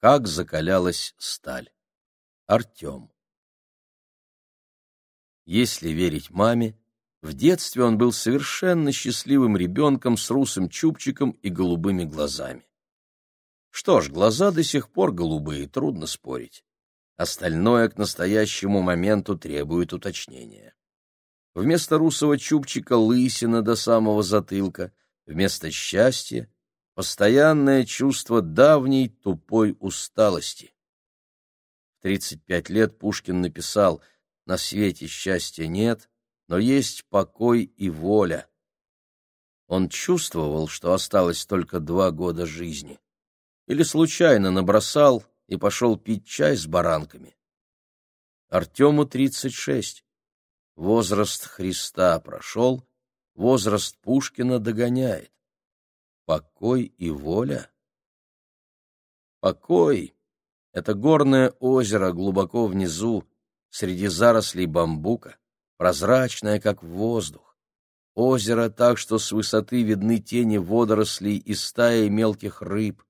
как закалялась сталь. Артем. Если верить маме, в детстве он был совершенно счастливым ребенком с русым чубчиком и голубыми глазами. Что ж, глаза до сих пор голубые, трудно спорить. Остальное к настоящему моменту требует уточнения. Вместо русого чубчика лысина до самого затылка, вместо счастья — постоянное чувство давней тупой усталости. В 35 лет Пушкин написал «На свете счастья нет, но есть покой и воля». Он чувствовал, что осталось только два года жизни. Или случайно набросал и пошел пить чай с баранками. Артему 36. Возраст Христа прошел, возраст Пушкина догоняет. Покой и воля? Покой — это горное озеро глубоко внизу, среди зарослей бамбука, прозрачное, как воздух. Озеро так, что с высоты видны тени водорослей и стаи мелких рыб.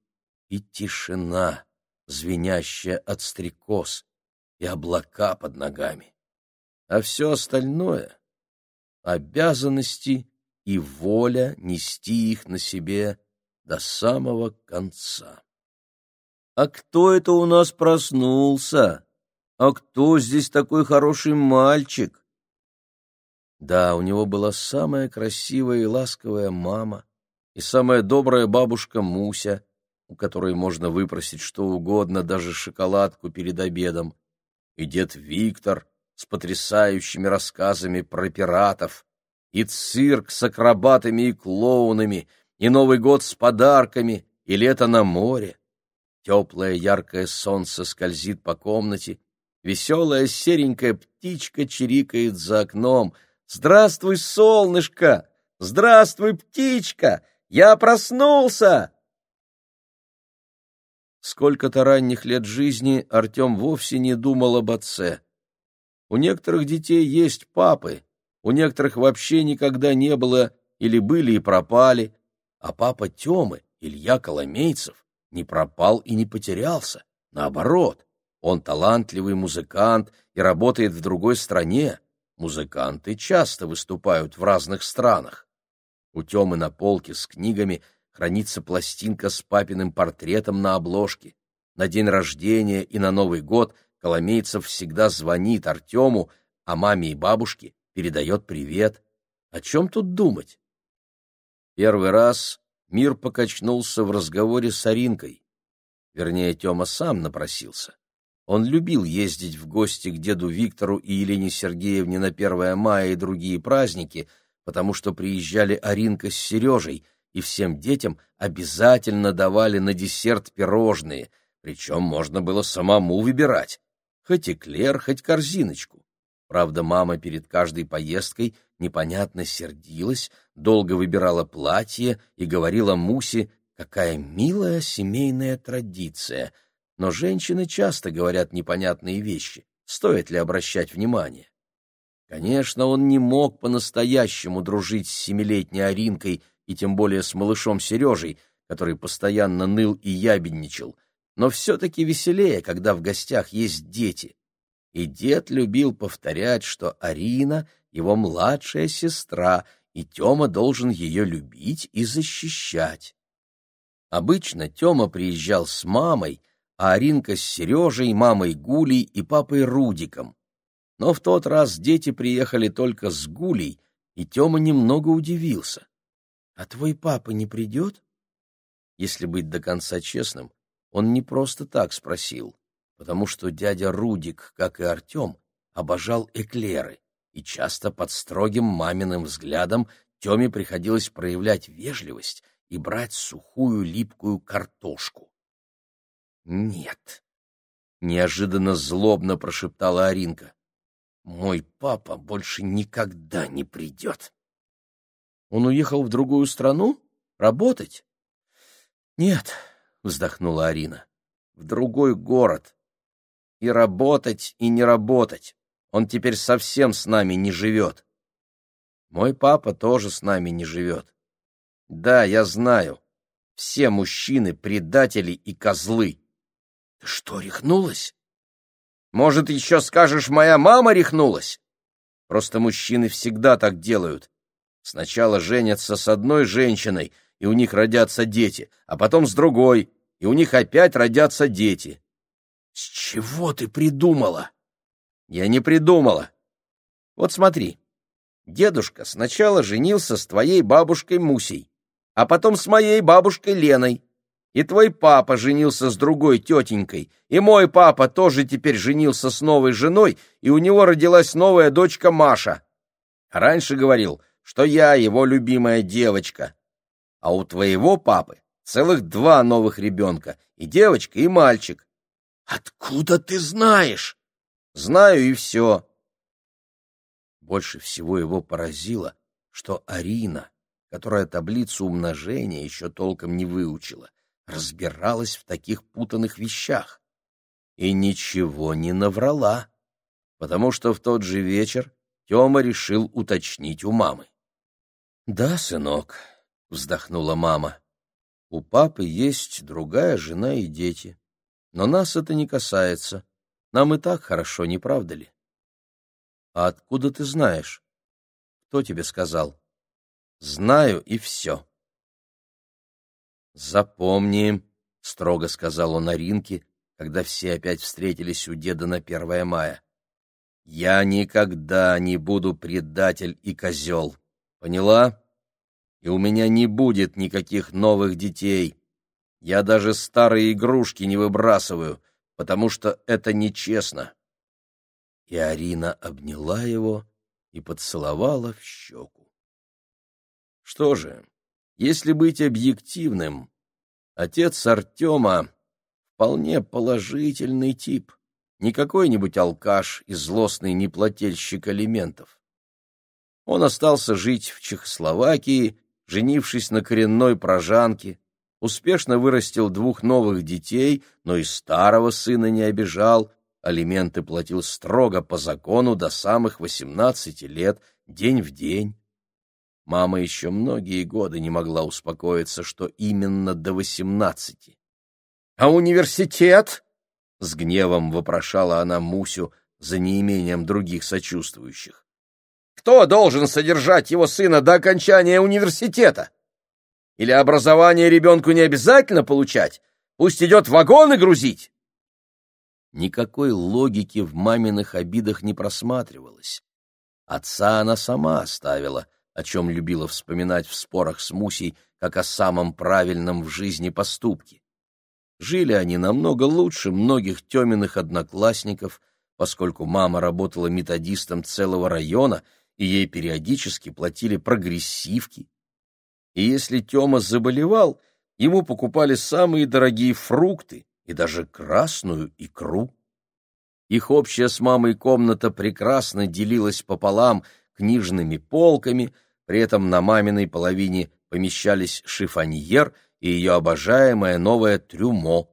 И тишина, звенящая от стрекоз, и облака под ногами а все остальное — обязанности и воля нести их на себе до самого конца. «А кто это у нас проснулся? А кто здесь такой хороший мальчик?» Да, у него была самая красивая и ласковая мама и самая добрая бабушка Муся, у которой можно выпросить что угодно, даже шоколадку перед обедом, и дед Виктор — с потрясающими рассказами про пиратов, и цирк с акробатами и клоунами, и Новый год с подарками, и лето на море. Теплое яркое солнце скользит по комнате, веселая серенькая птичка чирикает за окном. «Здравствуй, солнышко! Здравствуй, птичка! Я проснулся!» Сколько-то ранних лет жизни Артем вовсе не думал об отце. У некоторых детей есть папы, у некоторых вообще никогда не было или были и пропали, а папа Темы, Илья Коломейцев, не пропал и не потерялся. Наоборот, он талантливый музыкант и работает в другой стране. Музыканты часто выступают в разных странах. У Темы на полке с книгами хранится пластинка с папиным портретом на обложке. На день рождения и на Новый год – Коломейцев всегда звонит Артему, а маме и бабушке передает привет. О чем тут думать? Первый раз мир покачнулся в разговоре с Аринкой. Вернее, Тёма сам напросился. Он любил ездить в гости к деду Виктору и Елене Сергеевне на 1 мая и другие праздники, потому что приезжали Аринка с Сережей, и всем детям обязательно давали на десерт пирожные, причем можно было самому выбирать хоть эклер, хоть корзиночку. Правда, мама перед каждой поездкой непонятно сердилась, долго выбирала платье и говорила Мусе, какая милая семейная традиция. Но женщины часто говорят непонятные вещи, стоит ли обращать внимание. Конечно, он не мог по-настоящему дружить с семилетней Аринкой и тем более с малышом Сережей, который постоянно ныл и ябедничал — но все-таки веселее, когда в гостях есть дети. И дед любил повторять, что Арина — его младшая сестра, и Тёма должен ее любить и защищать. Обычно Тёма приезжал с мамой, а Аринка с Сережей, мамой Гулей и папой Рудиком. Но в тот раз дети приехали только с Гулей, и Тёма немного удивился. — А твой папа не придет? Если быть до конца честным, он не просто так спросил, потому что дядя Рудик, как и Артем, обожал эклеры, и часто под строгим маминым взглядом Теме приходилось проявлять вежливость и брать сухую липкую картошку. «Нет», — неожиданно злобно прошептала Аринка, — «мой папа больше никогда не придет». «Он уехал в другую страну? Работать?» «Нет», — вздохнула Арина. «В другой город. И работать, и не работать. Он теперь совсем с нами не живет. Мой папа тоже с нами не живет. Да, я знаю. Все мужчины — предатели и козлы. Ты что, рехнулась? Может, еще скажешь, моя мама рехнулась? Просто мужчины всегда так делают. Сначала женятся с одной женщиной, и у них родятся дети, а потом с другой, и у них опять родятся дети. С чего ты придумала? Я не придумала. Вот смотри. Дедушка сначала женился с твоей бабушкой Мусей, а потом с моей бабушкой Леной. И твой папа женился с другой тетенькой, и мой папа тоже теперь женился с новой женой, и у него родилась новая дочка Маша. Раньше говорил, что я его любимая девочка. А у твоего папы целых два новых ребенка, и девочка, и мальчик. Откуда ты знаешь? Знаю и все. Больше всего его поразило, что Арина, которая таблицу умножения еще толком не выучила, разбиралась в таких путанных вещах. И ничего не наврала, потому что в тот же вечер Тёма решил уточнить у мамы. — Да, сынок, — вздохнула мама, — у папы есть другая жена и дети, но нас это не касается. Нам и так хорошо, не правда ли? — А откуда ты знаешь? Кто тебе сказал? — Знаю и все. «Запомни», — строго сказал он Аринке, когда все опять встретились у деда на первое мая. «Я никогда не буду предатель и козел. Поняла? И у меня не будет никаких новых детей. Я даже старые игрушки не выбрасываю, потому что это нечестно». И Арина обняла его и поцеловала в щеку. Что же, если быть объективным, отец Артема вполне положительный тип, не какой-нибудь алкаш и злостный неплательщик алиментов. Он остался жить в Чехословакии, женившись на коренной прожанке, успешно вырастил двух новых детей, но и старого сына не обижал, алименты платил строго по закону до самых восемнадцати лет, день в день. Мама еще многие годы не могла успокоиться, что именно до восемнадцати. — А университет? — с гневом вопрошала она Мусю за неимением других сочувствующих. — Кто должен содержать его сына до окончания университета? Или образование ребенку не обязательно получать? Пусть идет вагоны грузить? Никакой логики в маминых обидах не просматривалось. Отца она сама оставила — о чем любила вспоминать в спорах с Мусей, как о самом правильном в жизни поступке. Жили они намного лучше многих Тёминых одноклассников, поскольку мама работала методистом целого района, и ей периодически платили прогрессивки. И если Тёма заболевал, ему покупали самые дорогие фрукты и даже красную икру. Их общая с мамой комната прекрасно делилась пополам книжными полками — при этом на маминой половине помещались шифоньер и ее обожаемое новое трюмо.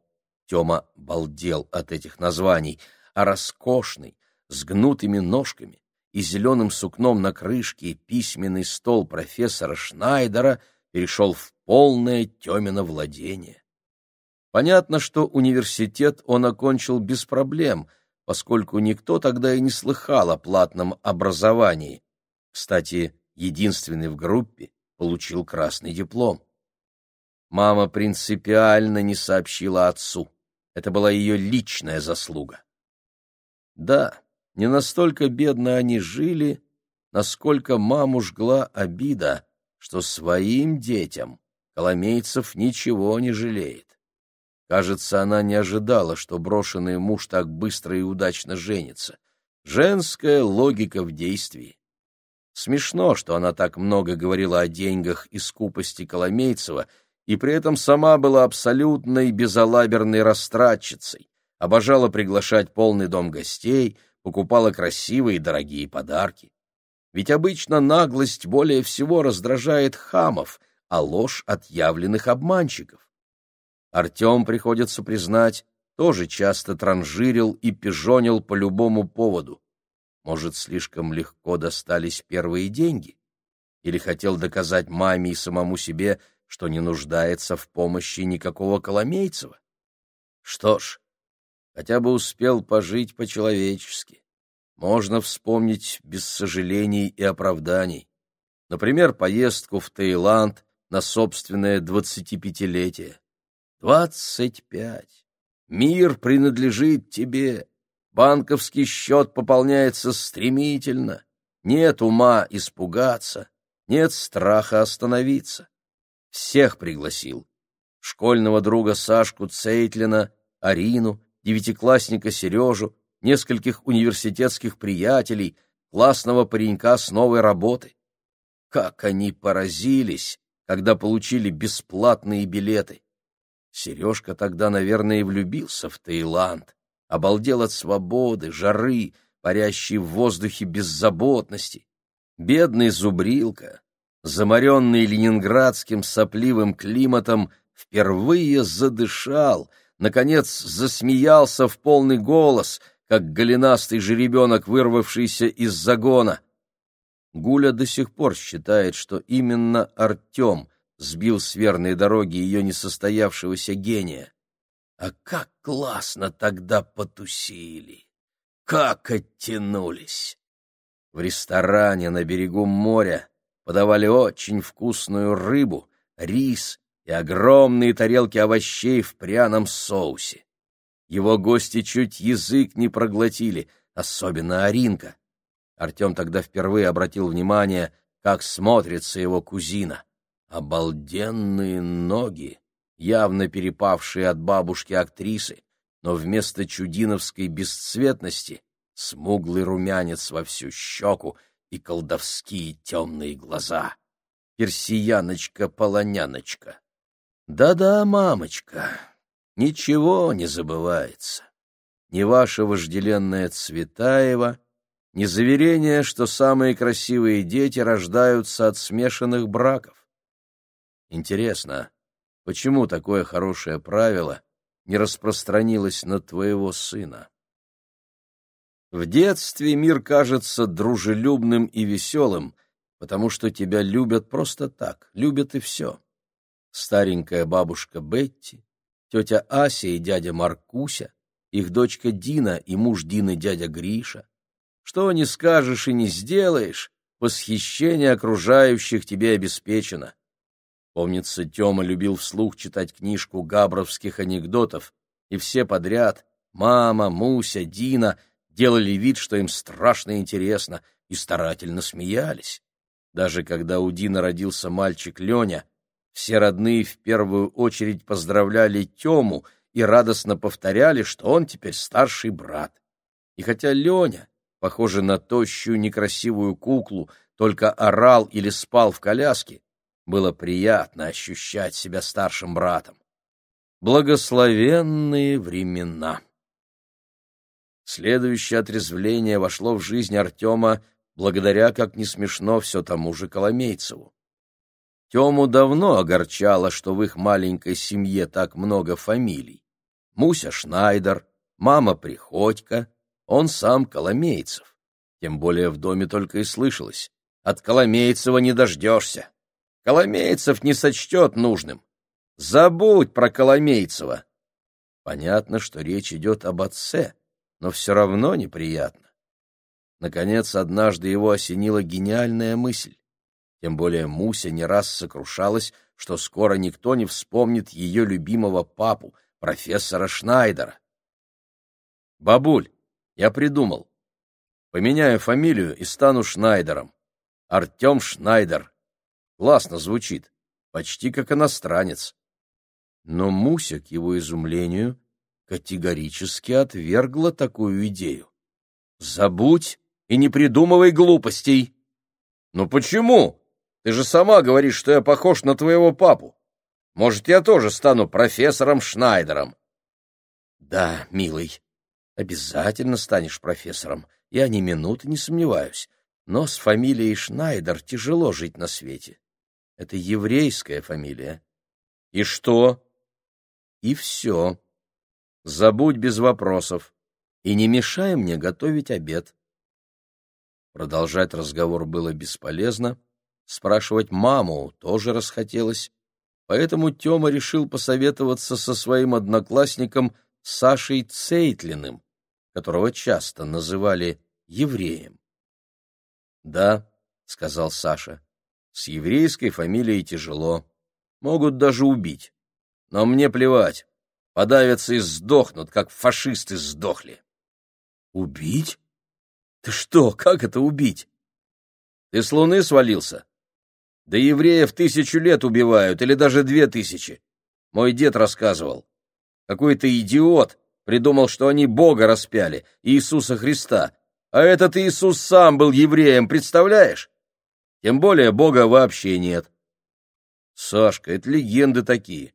Тёма балдел от этих названий, а роскошный, с гнутыми ножками и зеленым сукном на крышке письменный стол профессора Шнайдера перешел в полное Тёмино владение. Понятно, что университет он окончил без проблем, поскольку никто тогда и не слыхал о платном образовании. Кстати, единственный в группе, получил красный диплом. Мама принципиально не сообщила отцу. Это была ее личная заслуга. Да, не настолько бедно они жили, насколько маму жгла обида, что своим детям Коломейцев ничего не жалеет. Кажется, она не ожидала, что брошенный муж так быстро и удачно женится. Женская логика в действии. Смешно, что она так много говорила о деньгах и скупости Коломейцева, и при этом сама была абсолютной безалаберной растратчицей, обожала приглашать полный дом гостей, покупала красивые и дорогие подарки. Ведь обычно наглость более всего раздражает хамов, а ложь — отъявленных обманщиков. Артем, приходится признать, тоже часто транжирил и пижонил по любому поводу. Может, слишком легко достались первые деньги? Или хотел доказать маме и самому себе, что не нуждается в помощи никакого Коломейцева? Что ж, хотя бы успел пожить по-человечески. Можно вспомнить без сожалений и оправданий. Например, поездку в Таиланд на собственное двадцатипятилетие. Двадцать пять. Мир принадлежит тебе. Банковский счет пополняется стремительно. Нет ума испугаться, нет страха остановиться. Всех пригласил. Школьного друга Сашку Цейтлина, Арину, девятиклассника Сережу, нескольких университетских приятелей, классного паренька с новой работы. Как они поразились, когда получили бесплатные билеты. Сережка тогда, наверное, влюбился в Таиланд, обалдел от свободы, жары, парящей в воздухе беззаботности. Бедный зубрилка, заморенный ленинградским сопливым климатом, впервые задышал, наконец засмеялся в полный голос, как голенастый жеребенок, вырвавшийся из загона. Гуля до сих пор считает, что именно Артем сбил с верной дороги ее несостоявшегося гения. А как классно тогда потусили! Как оттянулись! В ресторане на берегу моря подавали очень вкусную рыбу, рис и огромные тарелки овощей в пряном соусе. Его гости чуть язык не проглотили, особенно Аринка. Артем тогда впервые обратил внимание, как смотрится его кузина. Обалденные ноги, явно перепавшие от бабушки-актрисы, но вместо чудиновской бесцветности смуглый румянец во всю щеку и колдовские темные глаза. Персияночка-полоняночка. Да-да, мамочка, ничего не забывается. Ни ваша вожделенная Цветаева, ни заверение, что самые красивые дети рождаются от смешанных браков. Интересно, почему такое хорошее правило не распространилось на твоего сына? В детстве мир кажется дружелюбным и веселым, потому что тебя любят просто так, любят и все. Старенькая бабушка Бетти, тетя Ася и дядя Маркуся, их дочка Дина и муж Дины дядя Гриша, что не скажешь и не сделаешь, восхищение окружающих тебе обеспечено. Помнится, Тёма любил вслух читать книжку габровских анекдотов, и все подряд — мама, Муся, Дина — делали вид, что им страшно интересно, и старательно смеялись. Даже когда у Дина родился мальчик Леня, все родные в первую очередь поздравляли Тему и радостно повторяли, что он теперь старший брат. И хотя Леня похожий на тощую некрасивую куклу, только орал или спал в коляске, было приятно ощущать себя старшим братом. Благословенные времена. Следующее отрезвление вошло в жизнь Артема благодаря, как не смешно, все тому же Коломейцеву. Тему давно огорчало, что в их маленькой семье так много фамилий. Муся Шнайдер, мама Приходько, он сам Коломейцев. Тем более в доме только и слышалось. От Коломейцева не дождешься. Коломейцев не сочтет нужным. Забудь про Коломейцева. Понятно, что речь идет об отце, но все равно неприятно. Наконец, однажды его осенила гениальная мысль. Тем более Муся не раз сокрушалась, что скоро никто не вспомнит ее любимого папу, профессора Шнайдера. «Бабуль, я придумал. Поменяю фамилию и стану Шнайдером. Артем Шнайдер. Классно звучит. Почти как иностранец. Но Муся, к его изумлению, категорически отвергла такую идею. «Забудь и не придумывай глупостей!» «Ну почему? Ты же сама говоришь, что я похож на твоего папу. Может, я тоже стану профессором Шнайдером?» «Да, милый, Обязательно станешь профессором, я ни минуты не сомневаюсь. Но с фамилией Шнайдер тяжело жить на свете. Это еврейская фамилия. И что? И все. Забудь без вопросов. И не мешай мне готовить обед. Продолжать разговор было бесполезно. Спрашивать маму тоже расхотелось. Поэтому Тёма решил посоветоваться со своим одноклассником Сашей Цейтлиным, которого часто называли евреем. «Да», — сказал Саша, — «с еврейской фамилией тяжело. Могут даже убить. Но мне плевать. Подавятся и сдохнут, как фашисты сдохли». «Убить? Ты что, как это убить?» «Ты с луны свалился?» «Да евреев тысячу лет убивают, или даже две тысячи. Мой дед рассказывал. Какой-то идиот придумал, что они Бога распяли, Иисуса Христа, а этот Иисус сам был евреем, представляешь? Тем более Бога вообще нет. Сашка, это легенды такие.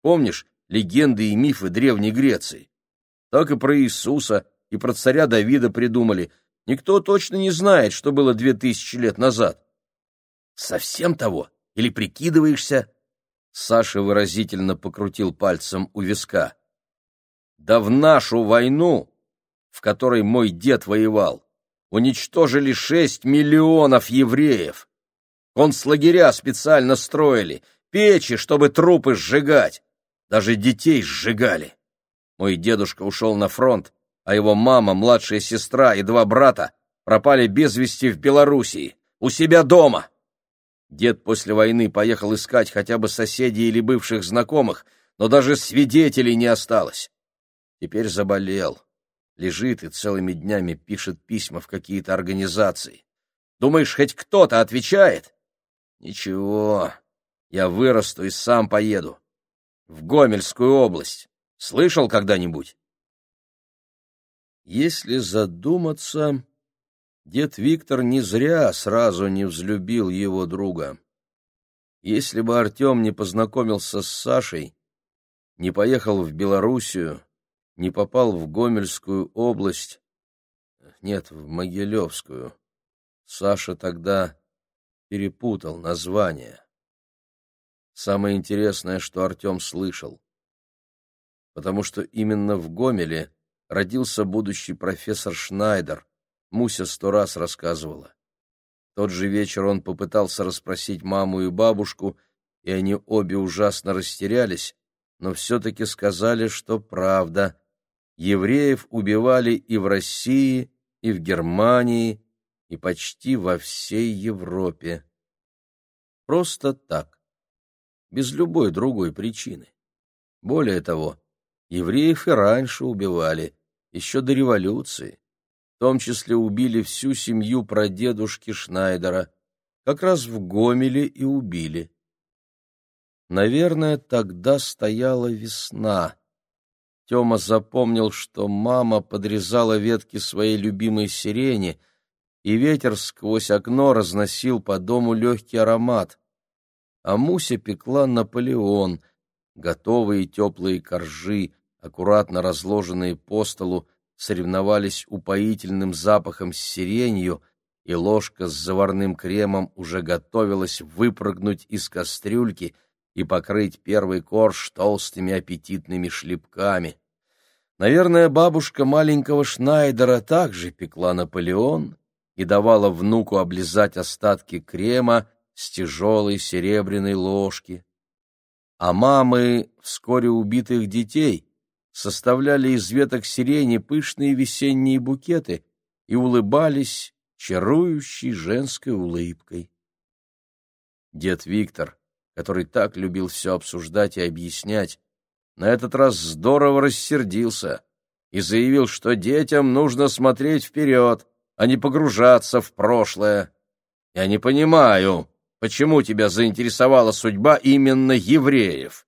Помнишь легенды и мифы Древней Греции? Так и про Иисуса, и про царя Давида придумали. Никто точно не знает, что было две тысячи лет назад. Совсем того? Или прикидываешься? Саша выразительно покрутил пальцем у виска. Да в нашу войну в которой мой дед воевал, уничтожили шесть миллионов евреев. Концлагеря специально строили, печи, чтобы трупы сжигать. Даже детей сжигали. Мой дедушка ушел на фронт, а его мама, младшая сестра и два брата пропали без вести в Белоруссии, у себя дома. Дед после войны поехал искать хотя бы соседей или бывших знакомых, но даже свидетелей не осталось. Теперь заболел лежит и целыми днями пишет письма в какие-то организации. Думаешь, хоть кто-то отвечает? Ничего, я вырасту и сам поеду. В Гомельскую область. Слышал когда-нибудь? Если задуматься, дед Виктор не зря сразу не взлюбил его друга. Если бы Артем не познакомился с Сашей, не поехал в Белоруссию, не попал в Гомельскую область, нет, в Могилевскую. Саша тогда перепутал название. Самое интересное, что Артем слышал. Потому что именно в Гомеле родился будущий профессор Шнайдер, Муся сто раз рассказывала. Тот же вечер он попытался расспросить маму и бабушку, и они обе ужасно растерялись, но все-таки сказали, что правда евреев убивали и в России, и в Германии, и почти во всей Европе. Просто так, без любой другой причины. Более того, евреев и раньше убивали, еще до революции. Том числе убили всю семью прадедушки Шнайдера, как раз в Гомеле и убили. Наверное, тогда стояла весна. Тёма запомнил, что мама подрезала ветки своей любимой сирени, и ветер сквозь окно разносил по дому легкий аромат. А Муся пекла Наполеон, готовые теплые коржи, аккуратно разложенные по столу, соревновались упоительным запахом с сиренью, и ложка с заварным кремом уже готовилась выпрыгнуть из кастрюльки и покрыть первый корж толстыми аппетитными шлепками. Наверное, бабушка маленького Шнайдера также пекла Наполеон и давала внуку облизать остатки крема с тяжелой серебряной ложки. А мамы вскоре убитых детей составляли из веток сирени пышные весенние букеты и улыбались чарующей женской улыбкой. Дед Виктор, который так любил все обсуждать и объяснять, на этот раз здорово рассердился и заявил, что детям нужно смотреть вперед, а не погружаться в прошлое. Я не понимаю, почему тебя заинтересовала судьба именно евреев.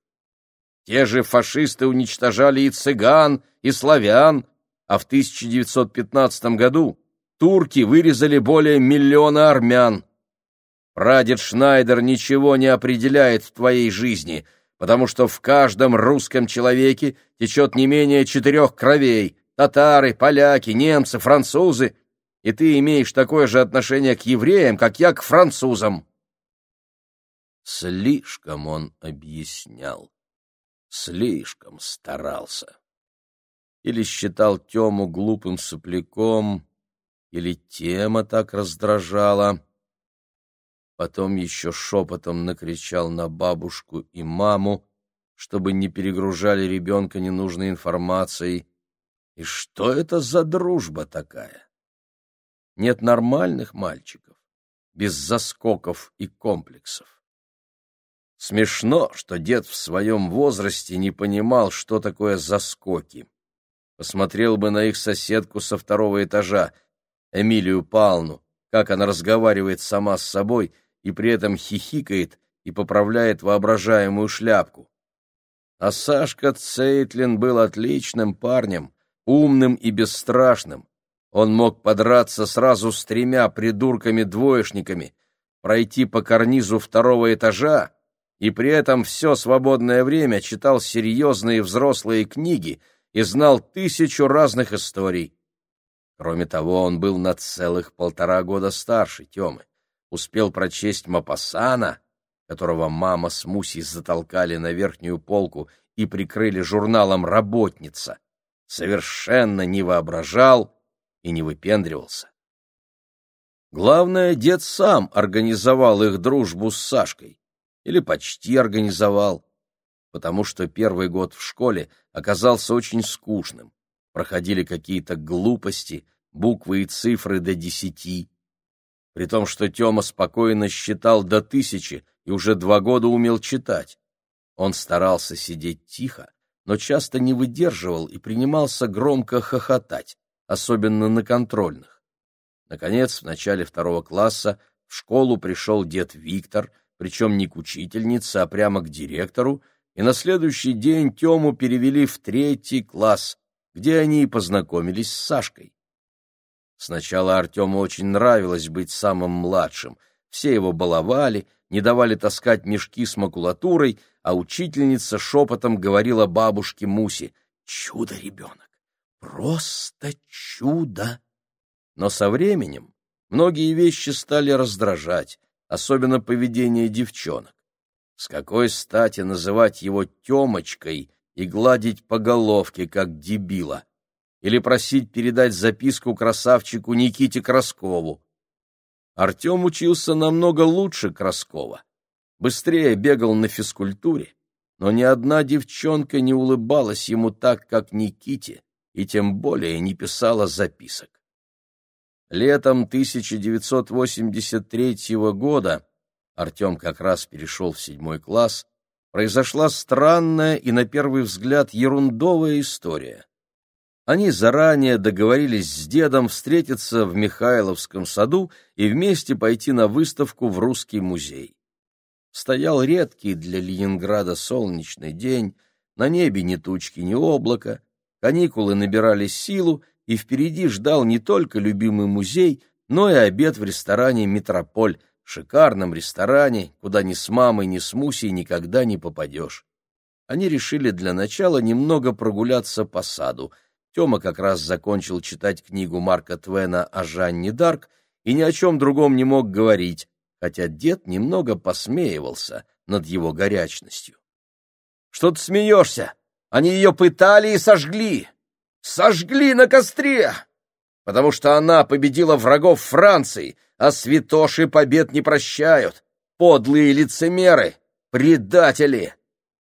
Те же фашисты уничтожали и цыган, и славян, а в 1915 году турки вырезали более миллиона армян. Прадед Шнайдер ничего не определяет в твоей жизни — потому что в каждом русском человеке течет не менее четырех кровей — татары, поляки, немцы, французы, и ты имеешь такое же отношение к евреям, как я к французам. Слишком он объяснял, слишком старался. Или считал Тему глупым сопляком, или тема так раздражала. Потом еще шепотом накричал на бабушку и маму, чтобы не перегружали ребенка ненужной информацией. И что это за дружба такая? Нет нормальных мальчиков, без заскоков и комплексов. Смешно, что дед в своем возрасте не понимал, что такое заскоки. Посмотрел бы на их соседку со второго этажа, Эмилию Палну, как она разговаривает сама с собой и при этом хихикает и поправляет воображаемую шляпку. А Сашка Цейтлин был отличным парнем, умным и бесстрашным. Он мог подраться сразу с тремя придурками-двоечниками, пройти по карнизу второго этажа и при этом все свободное время читал серьезные взрослые книги и знал тысячу разных историй. Кроме того, он был на целых полтора года старше Темы, успел прочесть Мапасана, которого мама с Мусей затолкали на верхнюю полку и прикрыли журналом «Работница», совершенно не воображал и не выпендривался. Главное, дед сам организовал их дружбу с Сашкой или почти организовал, потому что первый год в школе оказался очень скучным. Проходили какие-то глупости, буквы и цифры до десяти. При том, что Тёма спокойно считал до тысячи и уже два года умел читать. Он старался сидеть тихо, но часто не выдерживал и принимался громко хохотать, особенно на контрольных. Наконец, в начале второго класса в школу пришел дед Виктор — причем не к учительнице, а прямо к директору, и на следующий день Тему перевели в третий класс, где они и познакомились с Сашкой. Сначала Артему очень нравилось быть самым младшим. Все его баловали, не давали таскать мешки с макулатурой, а учительница шепотом говорила бабушке Мусе «Чудо-ребенок! Просто чудо!» Но со временем многие вещи стали раздражать, особенно поведение девчонок. С какой стати называть его Темочкой и гладить по головке, как дебила? Или просить передать записку красавчику Никите Краскову? Артем учился намного лучше Краскова. Быстрее бегал на физкультуре, но ни одна девчонка не улыбалась ему так, как Никите, и тем более не писала записок. Летом 1983 года Артем как раз перешел в седьмой класс, произошла странная и, на первый взгляд, ерундовая история. Они заранее договорились с дедом встретиться в Михайловском саду и вместе пойти на выставку в Русский музей. Стоял редкий для Ленинграда солнечный день, на небе ни тучки, ни облака, каникулы набирали силу, и впереди ждал не только любимый музей, но и обед в ресторане «Метрополь», шикарном ресторане, куда ни с мамой, ни с Мусей никогда не попадешь. Они решили для начала немного прогуляться по саду. Тёма как раз закончил читать книгу Марка Твена о Жанне Дарк и ни о чем другом не мог говорить, хотя дед немного посмеивался над его горячностью. — Что ты смеешься? Они ее пытали и сожгли сожгли на костре, потому что она победила врагов Франции, а святоши побед не прощают, подлые лицемеры, предатели.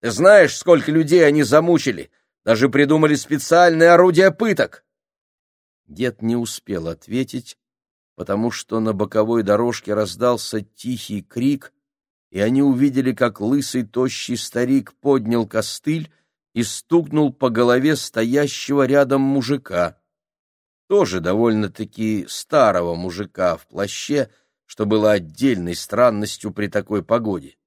Ты знаешь, сколько людей они замучили, даже придумали специальное орудие пыток. Дед не успел ответить, потому что на боковой дорожке раздался тихий крик, и они увидели, как лысый тощий старик поднял костыль и стукнул по голове стоящего рядом мужика. Тоже довольно-таки старого мужика в плаще, что было отдельной странностью при такой погоде.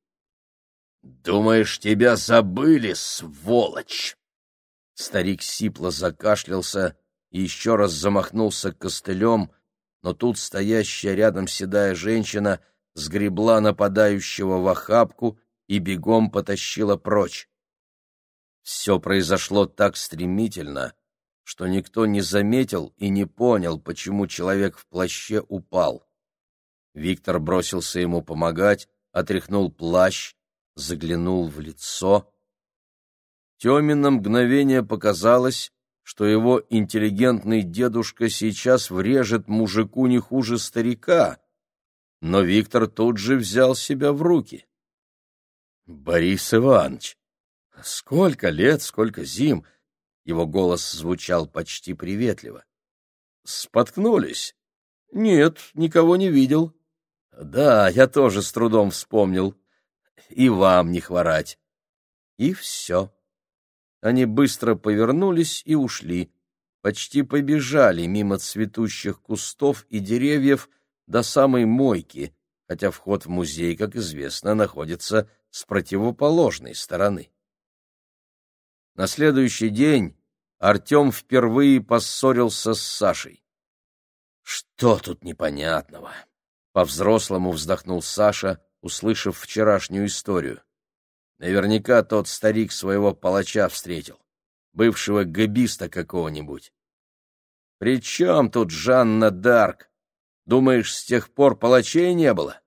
«Думаешь, тебя забыли, сволочь?» Старик сипло закашлялся и еще раз замахнулся костылем, но тут стоящая рядом седая женщина сгребла нападающего в охапку и бегом потащила прочь. Все произошло так стремительно, что никто не заметил и не понял, почему человек в плаще упал. Виктор бросился ему помогать, отряхнул плащ, заглянул в лицо. Теме на мгновение показалось, что его интеллигентный дедушка сейчас врежет мужику не хуже старика, но Виктор тут же взял себя в руки. — Борис Иванович, Сколько лет, сколько зим! Его голос звучал почти приветливо. Споткнулись? Нет, никого не видел. Да, я тоже с трудом вспомнил. И вам не хворать. И все. Они быстро повернулись и ушли. Почти побежали мимо цветущих кустов и деревьев до самой мойки, хотя вход в музей, как известно, находится с противоположной стороны. На следующий день Артем впервые поссорился с Сашей. «Что тут непонятного?» — по-взрослому вздохнул Саша, услышав вчерашнюю историю. Наверняка тот старик своего палача встретил, бывшего габиста какого-нибудь. «При чем тут Жанна Дарк? Думаешь, с тех пор палачей не было?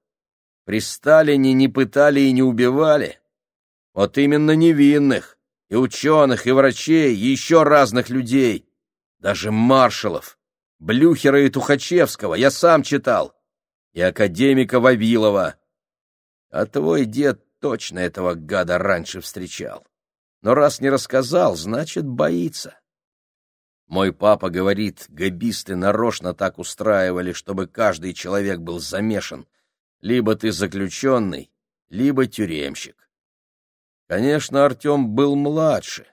При Сталине не пытали и не убивали? Вот именно невинных, и ученых, и врачей, и еще разных людей, даже маршалов, Блюхера и Тухачевского, я сам читал, и академика Вавилова. А твой дед точно этого гада раньше встречал. Но раз не рассказал, значит, боится. Мой папа говорит, габисты нарочно так устраивали, чтобы каждый человек был замешан. Либо ты заключенный, либо тюремщик. Конечно, Артем был младше,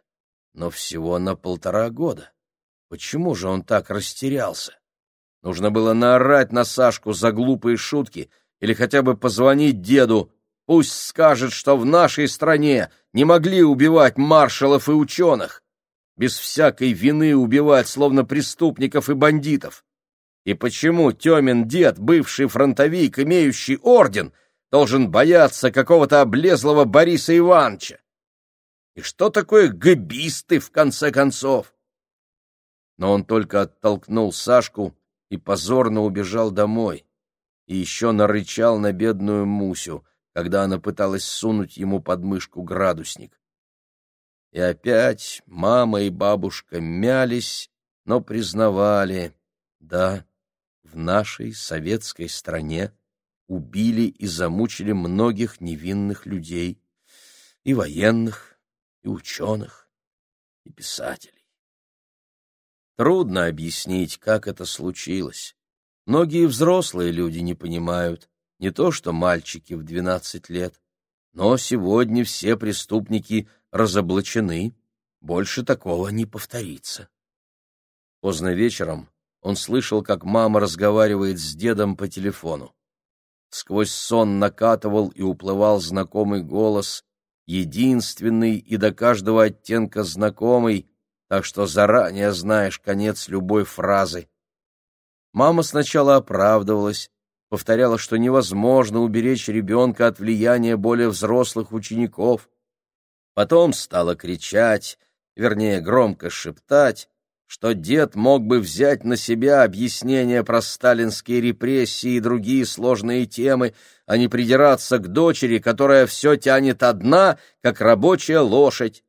но всего на полтора года. Почему же он так растерялся? Нужно было наорать на Сашку за глупые шутки или хотя бы позвонить деду. Пусть скажет, что в нашей стране не могли убивать маршалов и ученых. Без всякой вины убивать, словно преступников и бандитов. И почему Темин дед, бывший фронтовик, имеющий орден, должен бояться какого-то облезлого Бориса Ивановича? И что такое габисты, в конце концов? Но он только оттолкнул Сашку и позорно убежал домой. И еще нарычал на бедную Мусю, когда она пыталась сунуть ему под мышку градусник. И опять мама и бабушка мялись, но признавали, да, в нашей советской стране убили и замучили многих невинных людей, и военных, и ученых, и писателей. Трудно объяснить, как это случилось. Многие взрослые люди не понимают, не то что мальчики в двенадцать лет. Но сегодня все преступники разоблачены, больше такого не повторится. Поздно вечером он слышал, как мама разговаривает с дедом по телефону. Сквозь сон накатывал и уплывал знакомый голос, единственный и до каждого оттенка знакомый, так что заранее знаешь конец любой фразы. Мама сначала оправдывалась, повторяла, что невозможно уберечь ребенка от влияния более взрослых учеников. Потом стала кричать, вернее, громко шептать, что дед мог бы взять на себя объяснение про сталинские репрессии и другие сложные темы, а не придираться к дочери, которая все тянет одна, как рабочая лошадь.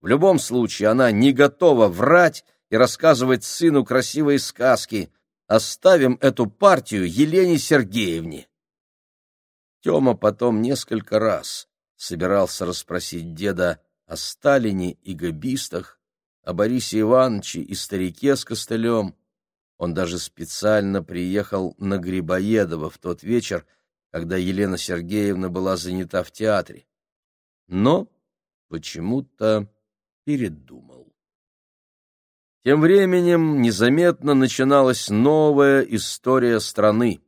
В любом случае она не готова врать и рассказывать сыну красивые сказки. Оставим эту партию Елене Сергеевне. Тёма потом несколько раз собирался расспросить деда о Сталине и габистах, о Борисе Ивановиче и старике с костылем. Он даже специально приехал на Грибоедова в тот вечер, когда Елена Сергеевна была занята в театре. Но почему-то передумал. Тем временем незаметно начиналась новая история страны.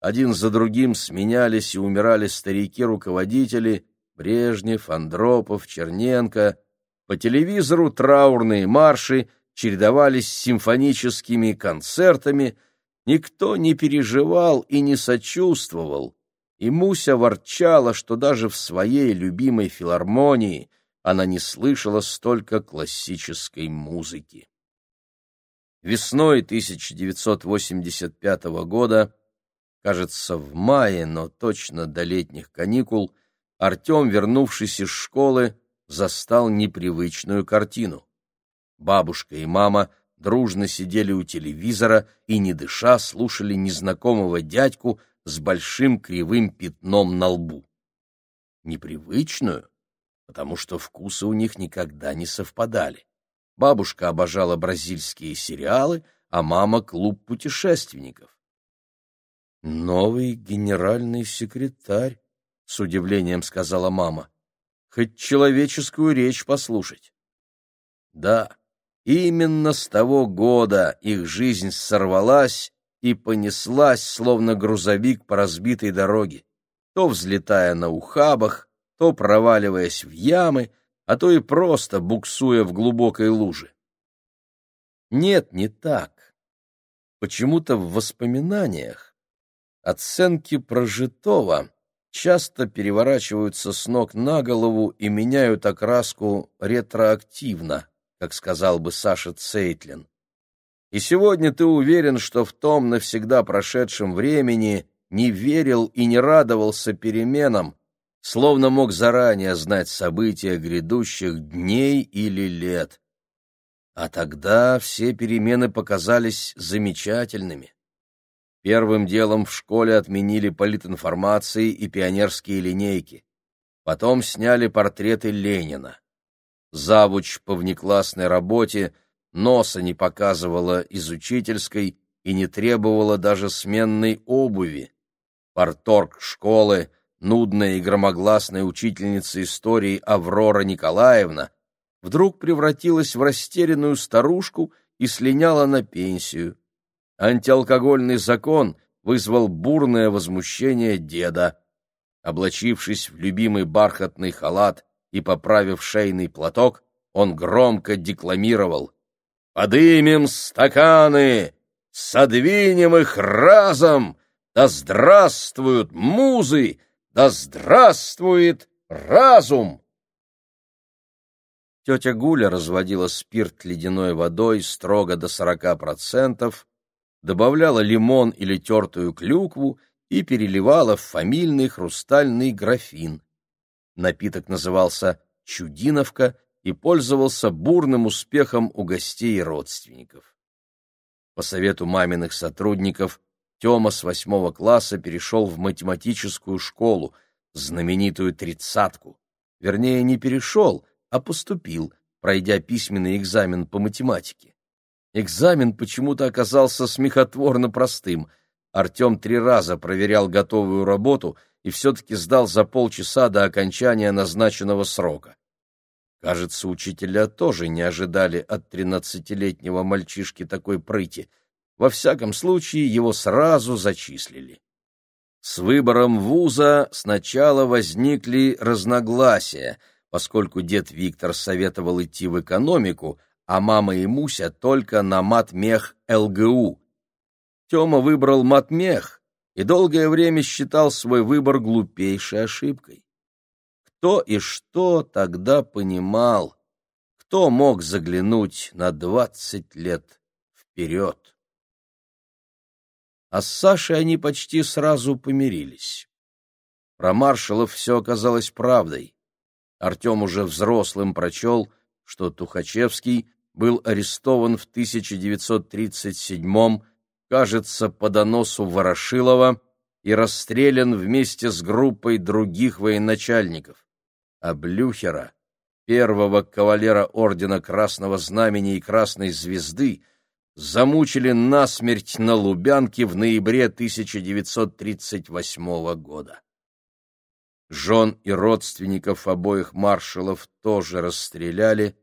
Один за другим сменялись и умирали старики-руководители Брежнев, Андропов, Черненко — по телевизору траурные марши чередовались с симфоническими концертами, никто не переживал и не сочувствовал, и Муся ворчала, что даже в своей любимой филармонии она не слышала столько классической музыки. Весной 1985 года, кажется, в мае, но точно до летних каникул, Артем, вернувшись из школы, застал непривычную картину. Бабушка и мама дружно сидели у телевизора и, не дыша, слушали незнакомого дядьку с большим кривым пятном на лбу. Непривычную, потому что вкусы у них никогда не совпадали. Бабушка обожала бразильские сериалы, а мама — клуб путешественников. «Новый генеральный секретарь», — с удивлением сказала мама. «Хоть человеческую речь послушать». Да, именно с того года их жизнь сорвалась и понеслась, словно грузовик по разбитой дороге, то взлетая на ухабах, то проваливаясь в ямы, а то и просто буксуя в глубокой луже. Нет, не так. Почему-то в воспоминаниях оценки прожитого часто переворачиваются с ног на голову и меняют окраску ретроактивно, как сказал бы Саша Цейтлин. И сегодня ты уверен, что в том навсегда прошедшем времени не верил и не радовался переменам, словно мог заранее знать события грядущих дней или лет. А тогда все перемены показались замечательными. Первым делом в школе отменили политинформации и пионерские линейки. Потом сняли портреты Ленина. Завуч по внеклассной работе — носа не показывала из учительской и не требовала даже сменной обуви. Порторг школы, нудная и громогласная учительница истории Аврора Николаевна, вдруг превратилась в растерянную старушку и слиняла на пенсию. Антиалкогольный закон вызвал бурное возмущение деда. Облачившись в любимый бархатный халат и поправив шейный платок, он громко декламировал Подымем стаканы, содвинем их разом, да здравствуют музы, да здравствует разум! Тетя Гуля разводила спирт ледяной водой строго до сорока процентов, добавляла лимон или тертую клюкву и переливала в фамильный хрустальный графин. Напиток назывался «чудиновка» и пользовался бурным успехом у гостей и родственников. По совету маминых сотрудников Тёма с восьмого класса перешел в математическую школу, знаменитую тридцатку. Вернее, не перешел, а поступил, пройдя письменный экзамен по математике. Экзамен почему-то оказался смехотворно простым. Артем три раза проверял готовую работу и все-таки сдал за полчаса до окончания назначенного срока. Кажется, учителя тоже не ожидали от тринадцатилетнего мальчишки такой прыти. Во всяком случае, его сразу зачислили. С выбором вуза сначала возникли разногласия, поскольку дед Виктор советовал идти в экономику, а мама и Муся только на матмех ЛГУ. Тёма выбрал матмех и долгое время считал свой выбор глупейшей ошибкой. Кто и что тогда понимал? Кто мог заглянуть на двадцать лет вперед? А с Сашей они почти сразу помирились. Про маршалов все оказалось правдой. Артем уже взрослым прочел, что Тухачевский был арестован в 1937-м, кажется, по доносу Ворошилова, и расстрелян вместе с группой других военачальников а Блюхера, первого кавалера ордена Красного Знамени и Красной Звезды, замучили насмерть на Лубянке в ноябре 1938 года. Жен и родственников обоих маршалов тоже расстреляли,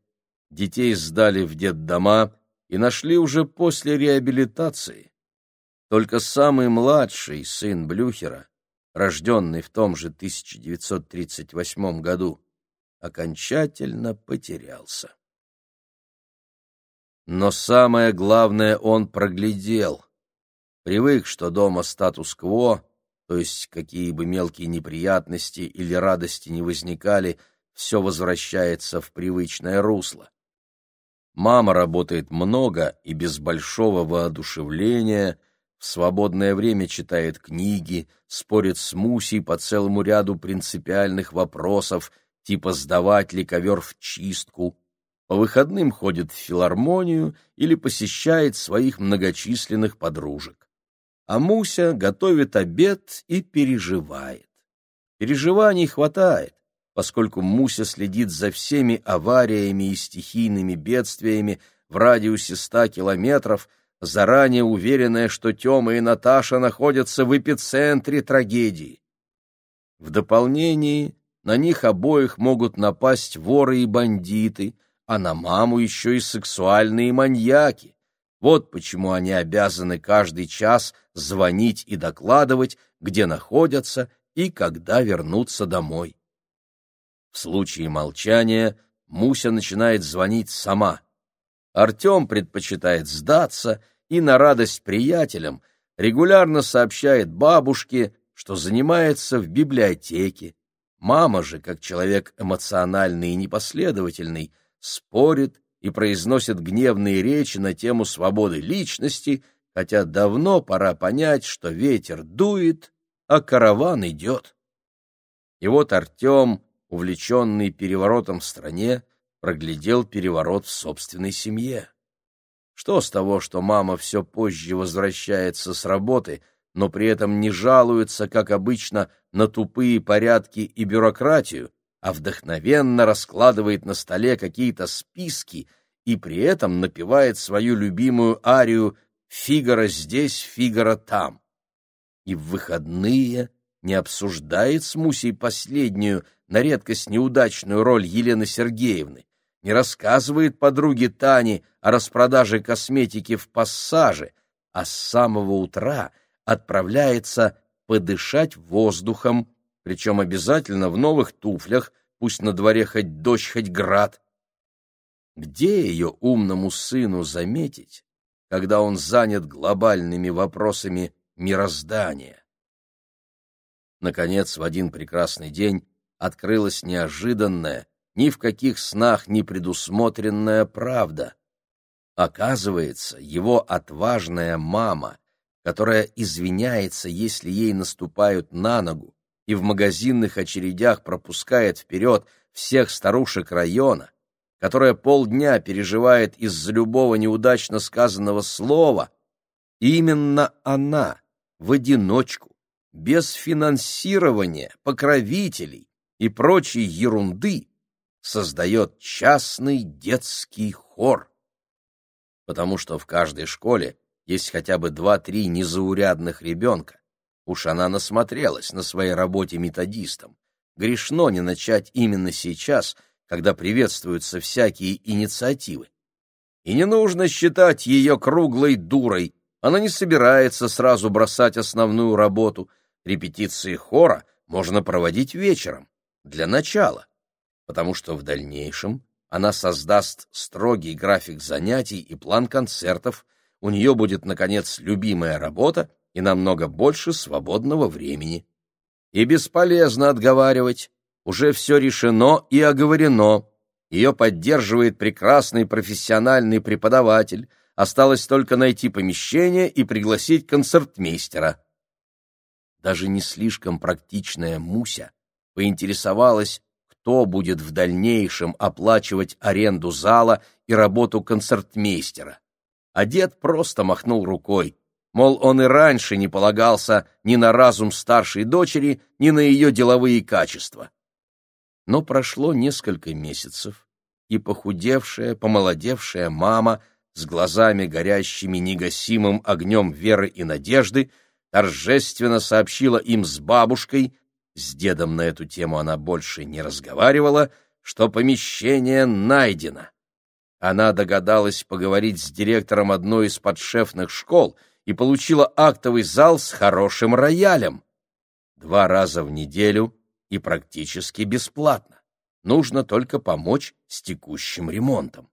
детей сдали в детдома и нашли уже после реабилитации. Только самый младший сын Блюхера, рожденный в том же 1938 году, окончательно потерялся. Но самое главное он проглядел. Привык, что дома статус-кво, то есть какие бы мелкие неприятности или радости не возникали, все возвращается в привычное русло. Мама работает много и без большого воодушевления, в свободное время читает книги, спорит с Мусей по целому ряду принципиальных вопросов, типа сдавать ли ковер в чистку, по выходным ходит в филармонию или посещает своих многочисленных подружек. А Муся готовит обед и переживает. Переживаний хватает, поскольку Муся следит за всеми авариями и стихийными бедствиями в радиусе ста километров, заранее уверенная, что Тёма и Наташа находятся в эпицентре трагедии. В дополнение на них обоих могут напасть воры и бандиты, а на маму еще и сексуальные маньяки. Вот почему они обязаны каждый час звонить и докладывать, где находятся и когда вернуться домой. В случае молчания Муся начинает звонить сама. Артем предпочитает сдаться и на радость приятелям регулярно сообщает бабушке, что занимается в библиотеке. Мама же, как человек эмоциональный и непоследовательный, спорит и произносит гневные речи на тему свободы личности, хотя давно пора понять, что ветер дует, а караван идет. И вот Артем, увлеченный переворотом в стране, проглядел переворот в собственной семье. Что с того, что мама все позже возвращается с работы, но при этом не жалуется, как обычно, на тупые порядки и бюрократию, а вдохновенно раскладывает на столе какие-то списки и при этом напевает свою любимую арию «Фигара здесь, Фигара там». И в выходные не обсуждает с Мусей последнюю, на редкость неудачную роль Елены Сергеевны, не рассказывает подруге Тане о распродаже косметики в пассаже, а с самого утра отправляется подышать воздухом, причем обязательно в новых туфлях, пусть на дворе хоть дождь, хоть град. Где ее умному сыну заметить, когда он занят глобальными вопросами мироздания? Наконец, в один прекрасный день открылась неожиданная, ни в каких снах не предусмотренная правда. Оказывается, его отважная мама, которая извиняется, если ей наступают на ногу, и в магазинных очередях пропускает вперед всех старушек района, которая полдня переживает из-за любого неудачно сказанного слова, именно она в одиночку, без финансирования, покровителей и прочей ерунды создает частный детский хор. Потому что в каждой школе есть хотя бы два-три незаурядных ребенка, Уж она насмотрелась на своей работе методистом. Грешно не начать именно сейчас, когда приветствуются всякие инициативы. И не нужно считать ее круглой дурой. Она не собирается сразу бросать основную работу. Репетиции хора можно проводить вечером, для начала, потому что в дальнейшем она создаст строгий график занятий и план концертов, у нее будет, наконец, любимая работа, и намного больше свободного времени. И бесполезно отговаривать, уже все решено и оговорено. Ее поддерживает прекрасный профессиональный преподаватель, осталось только найти помещение и пригласить концертмейстера. Даже не слишком практичная Муся поинтересовалась, кто будет в дальнейшем оплачивать аренду зала и работу концертмейстера. А дед просто махнул рукой. Мол, он и раньше не полагался ни на разум старшей дочери, ни на ее деловые качества. Но прошло несколько месяцев, и похудевшая, помолодевшая мама с глазами горящими негасимым огнем веры и надежды торжественно сообщила им с бабушкой, с дедом на эту тему она больше не разговаривала, что помещение найдено. Она догадалась поговорить с директором одной из подшефных школ — и получила актовый зал с хорошим роялем. Два раза в неделю и практически бесплатно. Нужно только помочь с текущим ремонтом.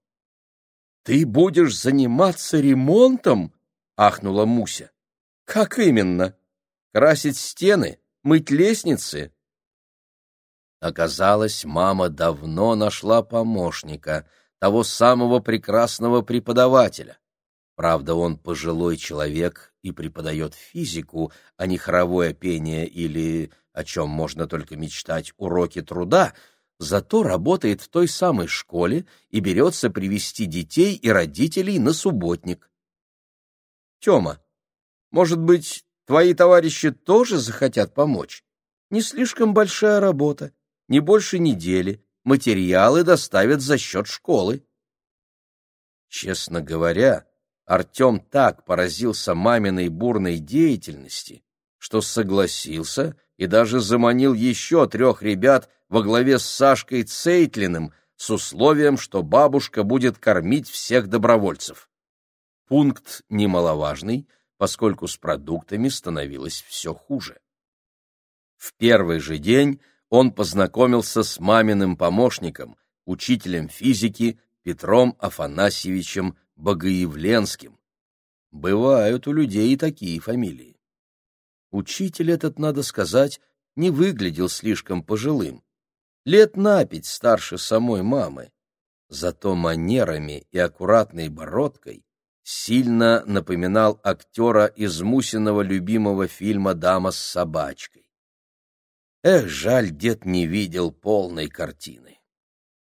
«Ты будешь заниматься ремонтом?» — ахнула Муся. «Как именно? Красить стены? Мыть лестницы?» Оказалось, мама давно нашла помощника, того самого прекрасного преподавателя. Правда, он пожилой человек и преподает физику, а не хоровое пение или, о чем можно только мечтать, уроки труда, зато работает в той самой школе и берется привести детей и родителей на субботник. Тёма, может быть, твои товарищи тоже захотят помочь? Не слишком большая работа. не больше недели, материалы доставят за счет школы. Честно говоря, Артем так поразился маминой бурной деятельности, что согласился и даже заманил еще трех ребят во главе с Сашкой Цейтлиным с условием, что бабушка будет кормить всех добровольцев. Пункт немаловажный, поскольку с продуктами становилось все хуже. В первый же день он познакомился с маминым помощником, учителем физики Петром Афанасьевичем Богоявленским. Бывают у людей и такие фамилии. Учитель этот, надо сказать, не выглядел слишком пожилым. Лет на пять старше самой мамы. Зато манерами и аккуратной бородкой сильно напоминал актера из Мусиного любимого фильма «Дама с собачкой». Эх, жаль, дед не видел полной картины.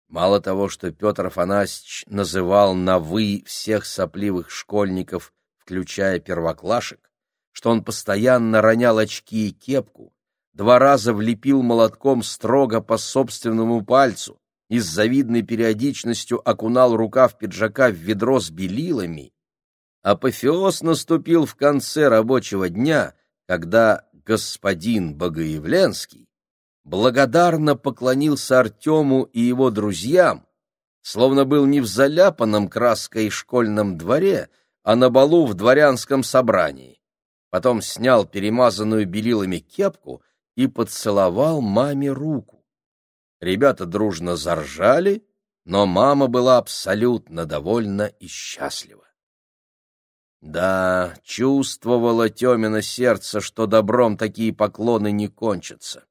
Мало того, что Петр Афанасьевич называл на «вы» всех сопливых школьников, включая первоклашек, что он постоянно ронял очки и кепку, два раза влепил молотком строго по собственному пальцу и с завидной периодичностью окунал рукав пиджака в ведро с белилами, Апофеоз наступил в конце рабочего дня, когда господин Богоявленский благодарно поклонился Артему и его друзьям, словно был не в заляпанном краской школьном дворе, а на балу в дворянском собрании. Потом снял перемазанную белилами кепку и поцеловал маме руку. Ребята дружно заржали, но мама была абсолютно довольна и счастлива. Да, чувствовало Темина сердце, что добром такие поклоны не кончатся.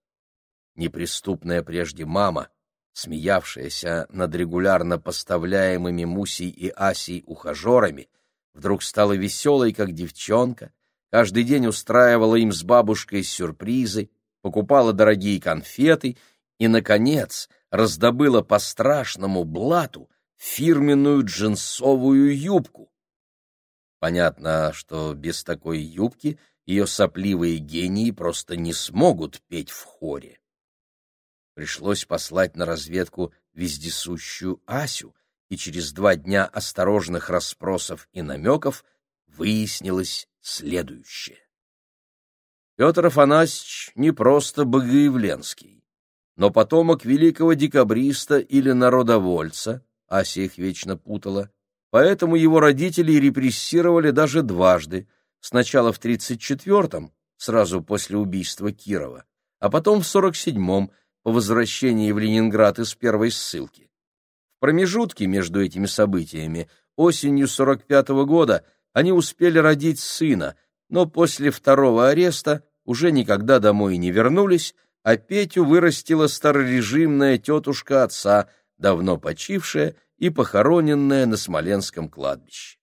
Неприступная прежде мама, смеявшаяся над регулярно поставляемыми Мусей и Асей ухажерами, вдруг стала веселой, как девчонка, каждый день устраивала им с бабушкой сюрпризы, покупала дорогие конфеты и, наконец, раздобыла по страшному блату фирменную джинсовую юбку, Понятно, что без такой юбки ее сопливые гении просто не смогут петь в хоре. Пришлось послать на разведку вездесущую Асю, и через два дня осторожных расспросов и намеков выяснилось следующее. Петр Афанасьевич не просто богоявленский, но потомок великого декабриста или народовольца, Ася их вечно путала, Поэтому его родители репрессировали даже дважды, сначала в 34-м, сразу после убийства Кирова, а потом в 47-м, по возвращении в Ленинград из первой ссылки. В промежутке между этими событиями, осенью 45-го года, они успели родить сына, но после второго ареста уже никогда домой не вернулись, а Петю вырастила старорежимная тетушка отца, давно почившая и похороненная на Смоленском кладбище.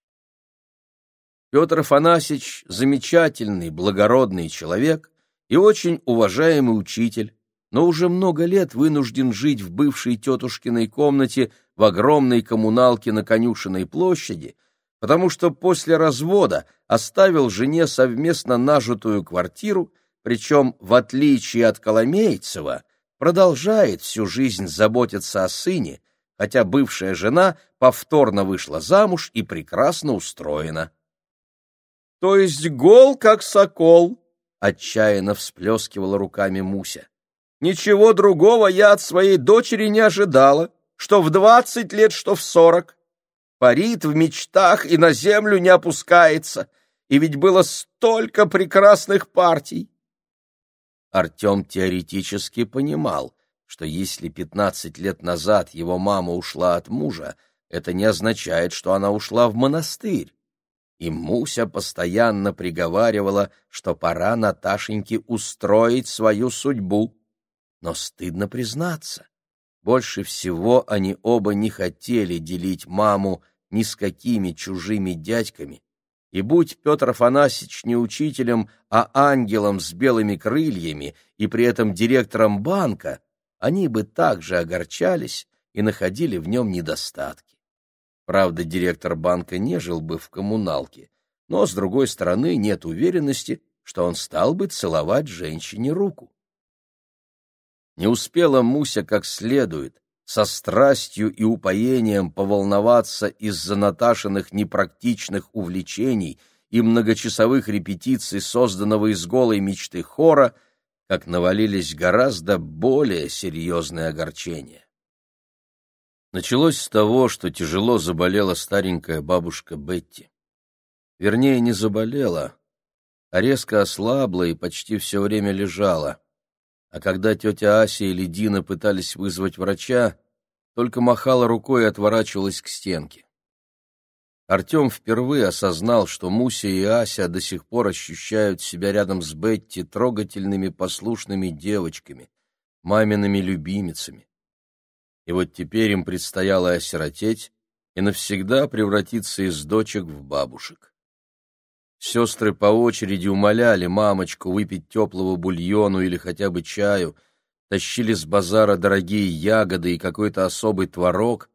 Петр Афанасьевич — замечательный, благородный человек и очень уважаемый учитель, но уже много лет вынужден жить в бывшей тетушкиной комнате в огромной коммуналке на Конюшиной площади, потому что после развода оставил жене совместно нажитую квартиру, причем, в отличие от Коломейцева, продолжает всю жизнь заботиться о сыне, хотя бывшая жена повторно вышла замуж и прекрасно устроена. — То есть гол, как сокол? — отчаянно всплескивала руками Муся. — Ничего другого я от своей дочери не ожидала, что в двадцать лет, что в сорок. Парит в мечтах и на землю не опускается, и ведь было столько прекрасных партий. Артем теоретически понимал, что если пятнадцать лет назад его мама ушла от мужа, это не означает, что она ушла в монастырь. И Муся постоянно приговаривала, что пора Наташеньке устроить свою судьбу. Но стыдно признаться, больше всего они оба не хотели делить маму ни с какими чужими дядьками, и будь Петр Афанасьевич не учителем, а ангелом с белыми крыльями и при этом директором банка, они бы также огорчались и находили в нем недостатки. Правда, директор банка не жил бы в коммуналке, но, с другой стороны, нет уверенности, что он стал бы целовать женщине руку. Не успела Муся как следует, со страстью и упоением поволноваться из-за Наташиных непрактичных увлечений и многочасовых репетиций, созданного из голой мечты хора, как навалились гораздо более серьезные огорчения. Началось с того, что тяжело заболела старенькая бабушка Бетти. Вернее, не заболела, а резко ослабла и почти все время лежала. А когда тетя Ася или Дина пытались вызвать врача, только махала рукой и отворачивалась к стенке. Артем впервые осознал, что Муся и Ася до сих пор ощущают себя рядом с Бетти трогательными послушными девочками, мамиными любимицами. И вот теперь им предстояло осиротеть и навсегда превратиться из дочек в бабушек. Сестры по очереди умоляли мамочку выпить теплого бульону или хотя бы чаю, тащили с базара дорогие ягоды и какой-то особый творог,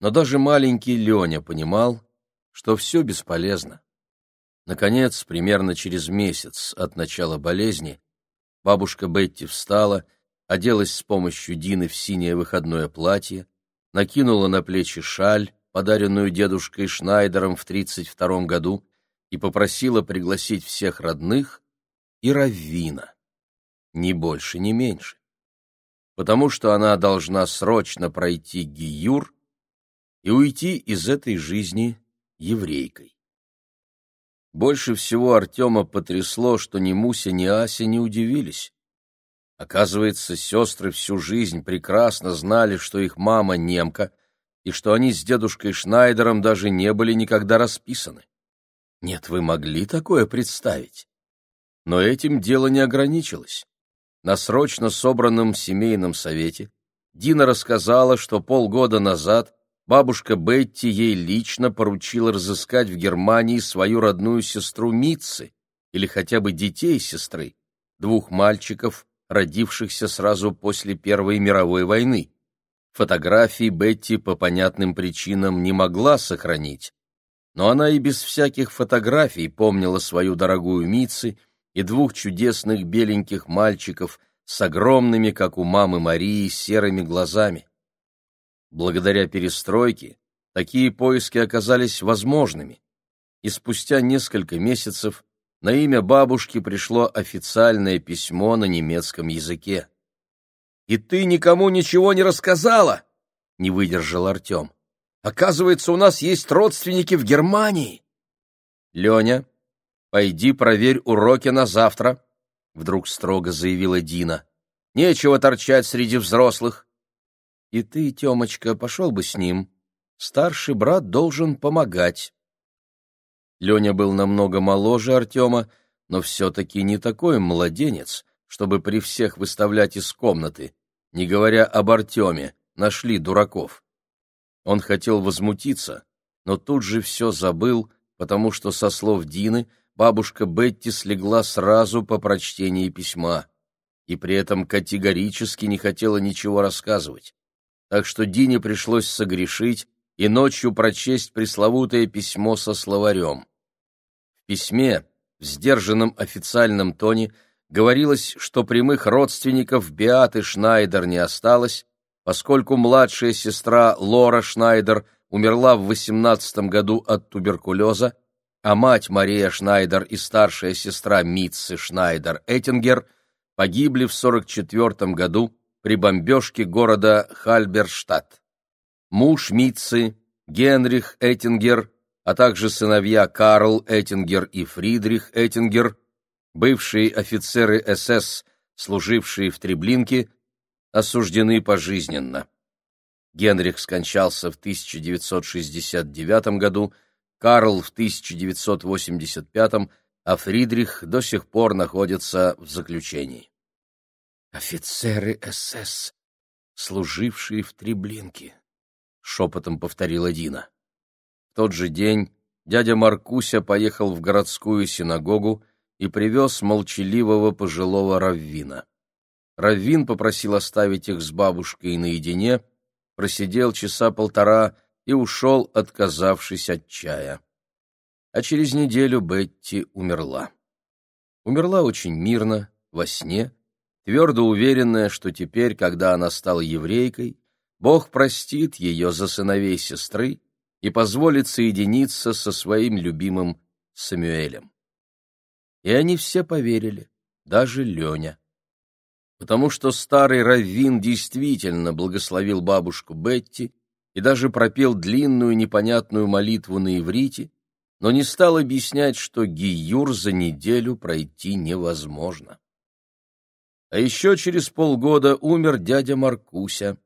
но даже маленький Леня понимал, что все бесполезно. Наконец, примерно через месяц от начала болезни, бабушка Бетти встала, оделась с помощью Дины в синее выходное платье, накинула на плечи шаль, подаренную дедушкой Шнайдером в 32 году, и попросила пригласить всех родных и Раввина, ни больше, ни меньше, потому что она должна срочно пройти гиюр и уйти из этой жизни еврейкой. Больше всего Артема потрясло, что ни Муся, ни Ася не удивились. Оказывается, сестры всю жизнь прекрасно знали, что их мама немка, и что они с дедушкой Шнайдером даже не были никогда расписаны. Нет, вы могли такое представить? Но этим дело не ограничилось. На срочно собранном семейном совете Дина рассказала, что полгода назад бабушка Бетти ей лично поручила разыскать в Германии свою родную сестру Митцы, или хотя бы детей сестры, двух мальчиков, родившихся сразу после Первой мировой войны. Фотографии Бетти по понятным причинам не могла сохранить, но она и без всяких фотографий помнила свою дорогую Митцы и двух чудесных беленьких мальчиков с огромными, как у мамы Марии, серыми глазами. Благодаря перестройке такие поиски оказались возможными, и спустя несколько месяцев на имя бабушки пришло официальное письмо на немецком языке. «И ты никому ничего не рассказала?» — не выдержал Артем. Оказывается, у нас есть родственники в Германии. Леня, пойди проверь уроки на завтра, вдруг строго заявила Дина. Нечего торчать среди взрослых. И ты, Темочка, пошел бы с ним. Старший брат должен помогать. Леня был намного моложе Артема, но все-таки не такой младенец, чтобы при всех выставлять из комнаты, не говоря об Артеме, нашли дураков. Он хотел возмутиться, но тут же все забыл, потому что, со слов Дины, бабушка Бетти слегла сразу по прочтении письма и при этом категорически не хотела ничего рассказывать. Так что Дине пришлось согрешить и ночью прочесть пресловутое письмо со словарем. В письме, в сдержанном официальном тоне, говорилось, что прямых родственников Беаты Шнайдер не осталось, поскольку младшая сестра Лора Шнайдер умерла в 18 году от туберкулеза, а мать Мария Шнайдер и старшая сестра Митцы Шнайдер Эттингер погибли в 44 году при бомбежке города Хальберштадт. Муж Митцы, Генрих Эттингер, а также сыновья Карл Эттингер и Фридрих Эттингер, бывшие офицеры СС, служившие в Треблинке, осуждены пожизненно. Генрих скончался в 1969 году, Карл в 1985, а Фридрих до сих пор находится в заключении. «Офицеры СС, служившие в Треблинке», — шепотом повторила Дина. В тот же день дядя Маркуся поехал в городскую синагогу и привез молчаливого пожилого раввина. Раввин попросил оставить их с бабушкой наедине, просидел часа полтора и ушел, отказавшись от чая. А через неделю Бетти умерла. Умерла очень мирно, во сне, твердо уверенная, что теперь, когда она стала еврейкой, Бог простит ее за сыновей сестры и позволит соединиться со своим любимым Самюэлем. И они все поверили, даже Леня. Потому что старый раввин действительно благословил бабушку Бетти и даже пропел длинную непонятную молитву на иврите, но не стал объяснять, что гиюр за неделю пройти невозможно. А еще через полгода умер дядя Маркуся.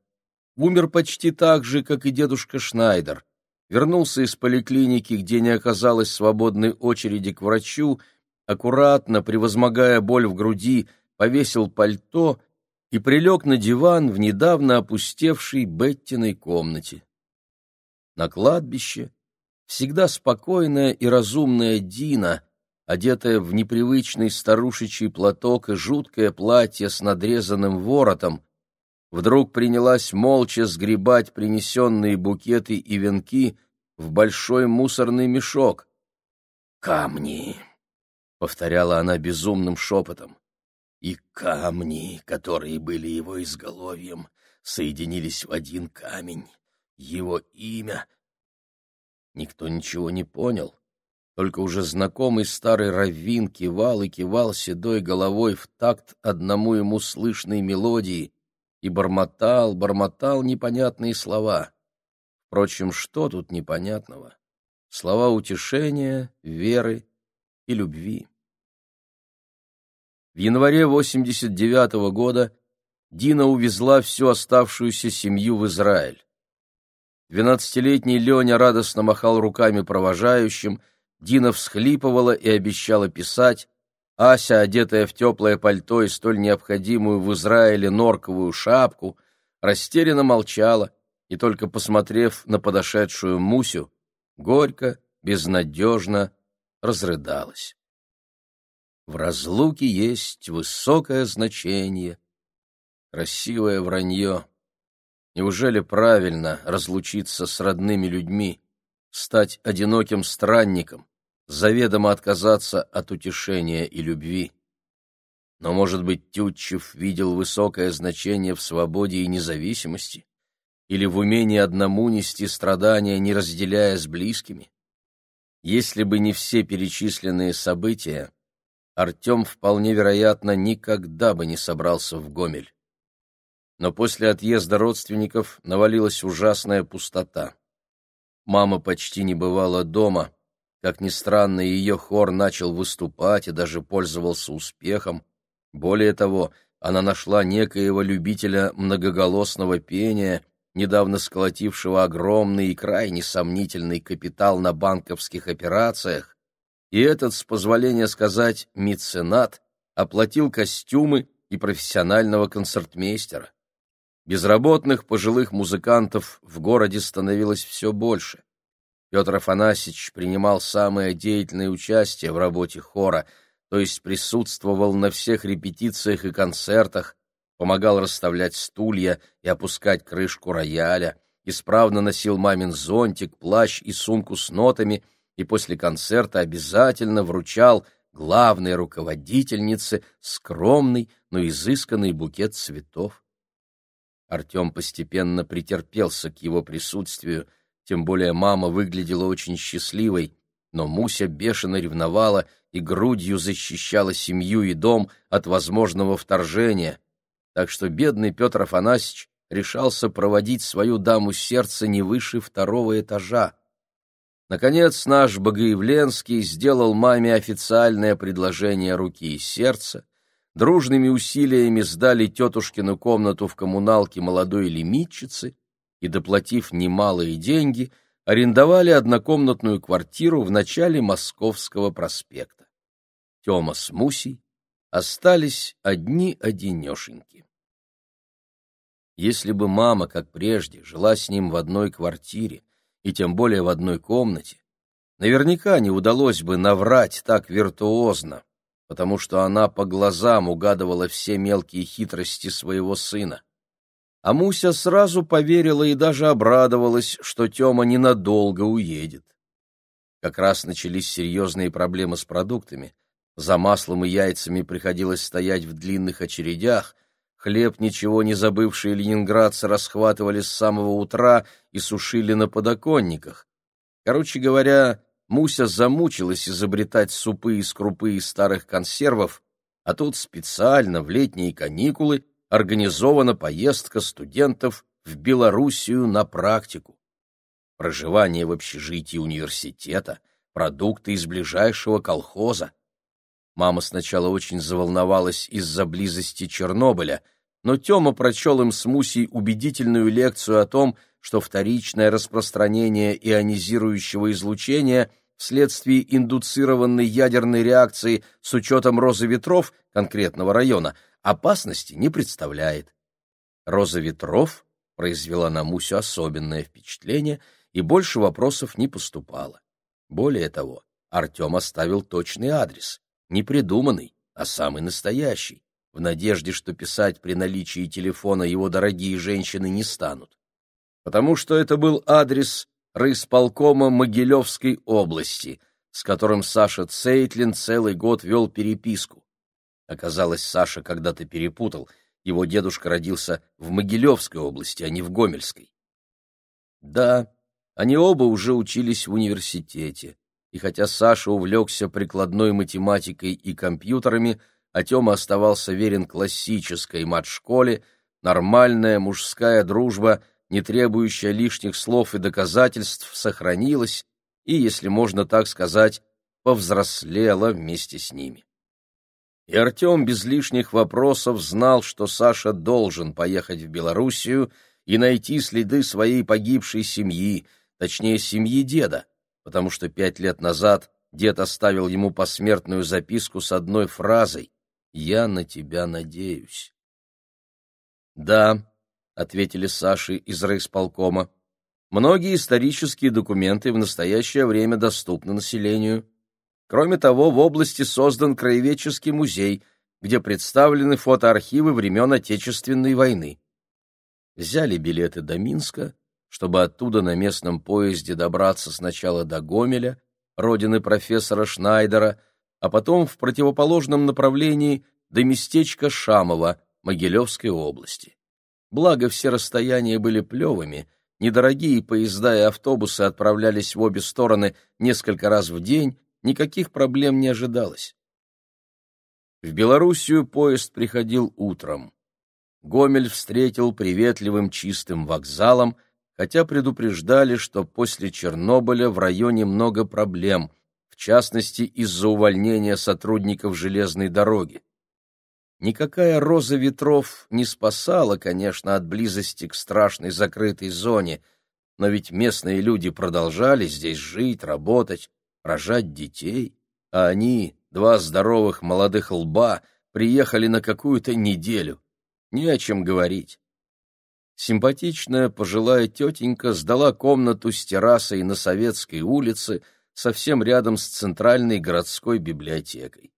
Умер почти так же, как и дедушка Шнайдер. Вернулся из поликлиники, где не оказалось свободной очереди к врачу, аккуратно, превозмогая боль в груди, повесил пальто и прилег на диван в недавно опустевшей Беттиной комнате. На кладбище всегда спокойная и разумная Дина, одетая в непривычный старушечий платок и жуткое платье с надрезанным воротом, вдруг принялась молча сгребать принесенные букеты и венки в большой мусорный мешок. «Камни!» — повторяла она безумным шепотом. «И камни, которые были его изголовьем, соединились в один камень. Его имя...» Никто ничего не понял, только уже знакомый старый раввин кивал и кивал седой головой в такт одному ему слышной мелодии и бормотал, бормотал непонятные слова. Впрочем, что тут непонятного? Слова утешения, веры и любви. В январе 89 -го года Дина увезла всю оставшуюся семью в Израиль. Двенадцатилетний Леня радостно махал руками провожающим, Дина всхлипывала и обещала писать, Ася, одетая в теплое пальто и столь необходимую в Израиле норковую шапку, растерянно молчала и, только посмотрев на подошедшую Мусю, горько, безнадежно разрыдалась. В разлуке есть высокое значение, красивое вранье. Неужели правильно разлучиться с родными людьми, стать одиноким странником, заведомо отказаться от утешения и любви? Но, может быть, Тютчев видел высокое значение в свободе и независимости? Или в умении одному нести страдания, не разделяя с близкими? Если бы не все перечисленные события, Артем вполне вероятно никогда бы не собрался в Гомель но после отъезда родственников навалилась ужасная пустота. Мама почти не бывала дома. Как ни странно, ее хор начал выступать и даже пользовался успехом. Более того, она нашла некоего любителя многоголосного пения, недавно сколотившего огромный и крайне сомнительный капитал на банковских операциях, и этот, с позволения сказать, меценат, оплатил костюмы и профессионального концертмейстера. Безработных пожилых музыкантов в городе становилось все больше. Петр Афанасьевич принимал самое деятельное участие в работе хора, то есть присутствовал на всех репетициях и концертах, помогал расставлять стулья и опускать крышку рояля, исправно носил мамин зонтик, плащ и сумку с нотами и после концерта обязательно вручал главной руководительнице скромный, но изысканный букет цветов. Артем постепенно претерпелся к его присутствию, тем более мама выглядела очень счастливой, но Муся бешено ревновала и грудью защищала семью и дом от возможного вторжения, так что бедный Петр Афанасьевич решался проводить свою даму сердца не выше второго этажа. Наконец наш Богоявленский сделал маме официальное предложение руки и сердца, дружными усилиями сдали тетушкину комнату в коммуналке молодой лимитчицы и, доплатив немалые деньги, арендовали однокомнатную квартиру в начале Московского проспекта. Тёма с Мусей остались одни-одинешеньки. Если бы мама, как прежде, жила с ним в одной квартире, и тем более в одной комнате, наверняка не удалось бы наврать так виртуозно, потому что она по глазам угадывала все мелкие хитрости своего сына. А Муся сразу поверила и даже обрадовалась, что Тёма ненадолго уедет. Как раз начались серьезные проблемы с продуктами, За маслом и яйцами приходилось стоять в длинных очередях, хлеб, ничего не забывшие ленинградцы, расхватывали с самого утра и сушили на подоконниках. Короче говоря, Муся замучилась изобретать супы из крупы и старых консервов, а тут специально в летние каникулы организована поездка студентов в Белоруссию на практику. Проживание в общежитии университета, продукты из ближайшего колхоза. Мама сначала очень заволновалась из-за близости Чернобыля, но Тёма прочел им с Мусей убедительную лекцию о том, что вторичное распространение ионизирующего излучения вследствие индуцированной ядерной реакции с учетом розы ветров конкретного района опасности не представляет. Роза ветров произвела на Мусю особенное впечатление, и больше вопросов не поступало. Более того, Артем оставил точный адрес, не придуманный, а самый настоящий, в надежде, что писать при наличии телефона его дорогие женщины не станут. Потому что это был адрес райисполкома Могилевской области, с которым Саша Цейтлин целый год вел переписку. Оказалось, Саша когда-то перепутал, его дедушка родился в Могилевской области, а не в Гомельской. Да, они оба уже учились в университете, и хотя Саша увлекся прикладной математикой и компьютерами, а Тёма оставался верен классической мат-школе, нормальная мужская дружба — не требующая лишних слов и доказательств, сохранилась и, если можно так сказать, повзрослела вместе с ними. И Артем без лишних вопросов знал, что Саша должен поехать в Белоруссию и найти следы своей погибшей семьи, точнее, семьи деда, потому что пять лет назад дед оставил ему посмертную записку с одной фразой «Я на тебя надеюсь». Да, ответили Саши из райисполкома. Многие исторические документы в настоящее время доступны населению. Кроме того, в области создан краеведческий музей, где представлены фотоархивы времен Отечественной войны. Взяли билеты до Минска, чтобы оттуда на местном поезде добраться сначала до Гомеля, родины профессора Шнайдера, а потом в противоположном направлении до местечка Шамова Могилевской области. Благо, все расстояния были плевыми, недорогие поезда и автобусы отправлялись в обе стороны несколько раз в день, никаких проблем не ожидалось. В Белоруссию поезд приходил утром. Гомель встретил приветливым чистым вокзалом, хотя предупреждали, что после Чернобыля в районе много проблем, в частности из-за увольнения сотрудников железной дороги. Никакая роза ветров не спасала, конечно, от близости к страшной закрытой зоне, но ведь местные люди продолжали здесь жить, работать, рожать детей, а они, два здоровых молодых лба, приехали на какую-то неделю. Не о чем говорить. Симпатичная пожилая тетенька сдала комнату с террасой на Советской улице, совсем рядом с центральной городской библиотекой.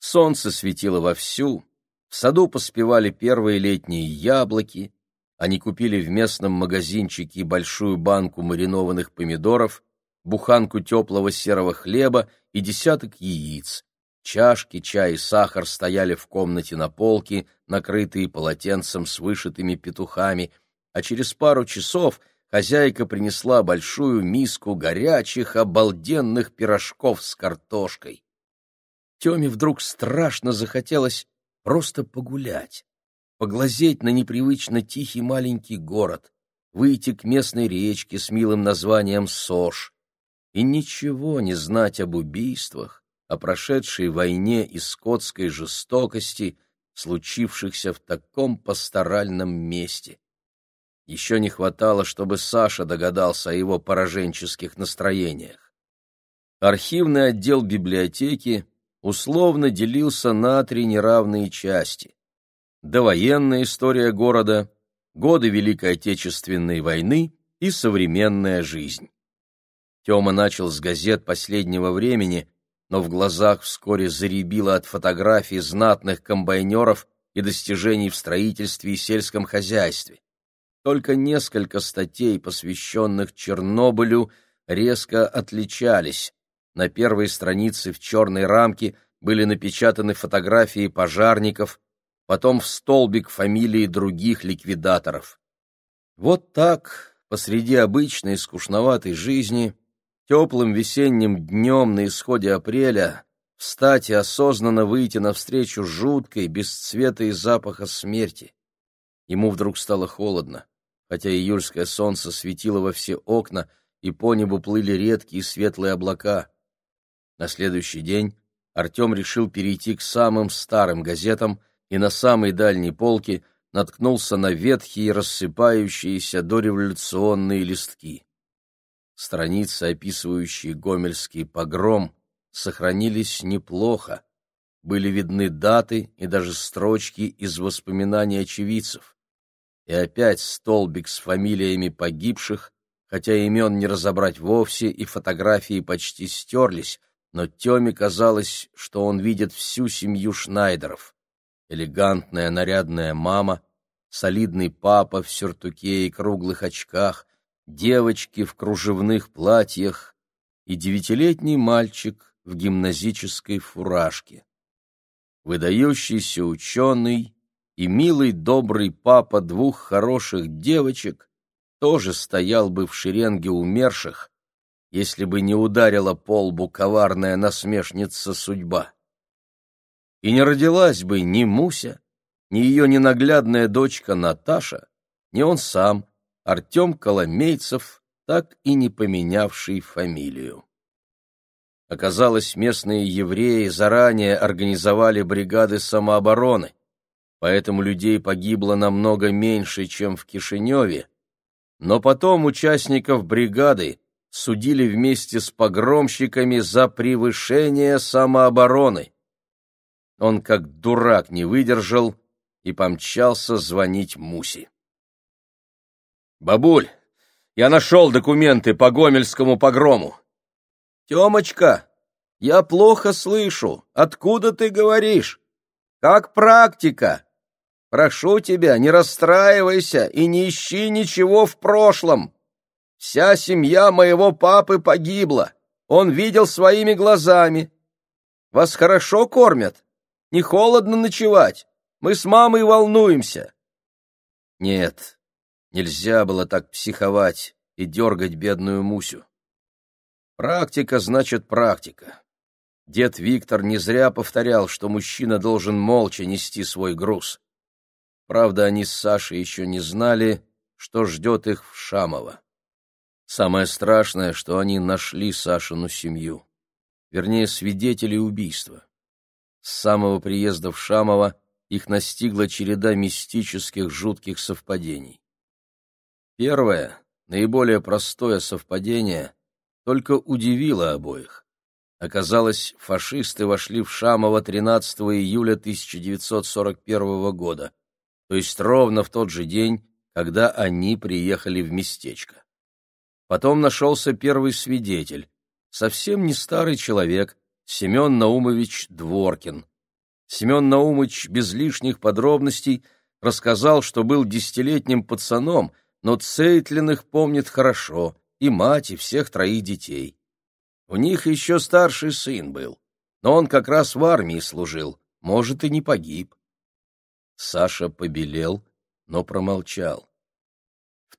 Солнце светило вовсю, в саду поспевали первые летние яблоки, они купили в местном магазинчике большую банку маринованных помидоров, буханку теплого серого хлеба и десяток яиц. Чашки, чай и сахар стояли в комнате на полке, накрытые полотенцем с вышитыми петухами, а через пару часов хозяйка принесла большую миску горячих, обалденных пирожков с картошкой. Теме вдруг страшно захотелось просто погулять, поглазеть на непривычно тихий маленький город, выйти к местной речке с милым названием Сош и ничего не знать об убийствах, о прошедшей войне и скотской жестокости, случившихся в таком пасторальном месте. Еще не хватало, чтобы Саша догадался о его пораженческих настроениях. Архивный отдел библиотеки условно делился на три неравные части. Довоенная история города, годы Великой Отечественной войны и современная жизнь. Тёма начал с газет последнего времени, но в глазах вскоре заребило от фотографий знатных комбайнеров и достижений в строительстве и сельском хозяйстве. Только несколько статей, посвященных Чернобылю, резко отличались, на первой странице в черной рамке были напечатаны фотографии пожарников, потом в столбик фамилии других ликвидаторов. Вот так, посреди обычной скучноватой жизни, теплым весенним днем на исходе апреля, встать и осознанно выйти навстречу жуткой, без цвета и запаха смерти. Ему вдруг стало холодно, хотя июльское солнце светило во все окна, и по небу плыли редкие светлые облака. На следующий день Артем решил перейти к самым старым газетам и на самой дальней полке наткнулся на ветхие, рассыпающиеся дореволюционные листки. Страницы, описывающие гомельский погром, сохранились неплохо. Были видны даты и даже строчки из воспоминаний очевидцев. И опять столбик с фамилиями погибших, хотя имен не разобрать вовсе и фотографии почти стерлись, но Теме казалось, что он видит всю семью Шнайдеров. Элегантная нарядная мама, солидный папа в сюртуке и круглых очках, девочки в кружевных платьях и девятилетний мальчик в гимназической фуражке. Выдающийся ученый и милый добрый папа двух хороших девочек тоже стоял бы в шеренге умерших, если бы не ударила по лбу коварная насмешница судьба. И не родилась бы ни Муся, ни ее ненаглядная дочка Наташа, ни он сам, Артем Коломейцев, так и не поменявший фамилию. Оказалось, местные евреи заранее организовали бригады самообороны, поэтому людей погибло намного меньше, чем в Кишиневе, но потом участников бригады судили вместе с погромщиками за превышение самообороны. Он как дурак не выдержал и помчался звонить Муси. «Бабуль, я нашел документы по Гомельскому погрому». «Темочка, я плохо слышу. Откуда ты говоришь? Как практика? Прошу тебя, не расстраивайся и не ищи ничего в прошлом. Вся семья моего папы погибла. Он видел своими глазами. Вас хорошо кормят? Не холодно ночевать? Мы с мамой волнуемся». «Нет, Нельзя было так психовать и дергать бедную Мусю. Практика значит практика. Дед Виктор не зря повторял, что мужчина должен молча нести свой груз. Правда, они с Сашей еще не знали, что ждет их в Шамово. Самое страшное, что они нашли Сашину семью. Вернее, свидетелей убийства. С самого приезда в Шамово их настигла череда мистических жутких совпадений. Первое, наиболее простое совпадение, только удивило обоих. Оказалось, фашисты вошли в Шамово 13 июля 1941 года, то есть ровно в тот же день, когда они приехали в местечко. Потом нашелся первый свидетель, совсем не старый человек, Семен Наумович Дворкин. Семен Наумович без лишних подробностей рассказал, что был десятилетним пацаном, но Цейтлин их помнит хорошо, и мать, и всех троих детей. У них еще старший сын был, но он как раз в армии служил, может, и не погиб. Саша побелел, но промолчал.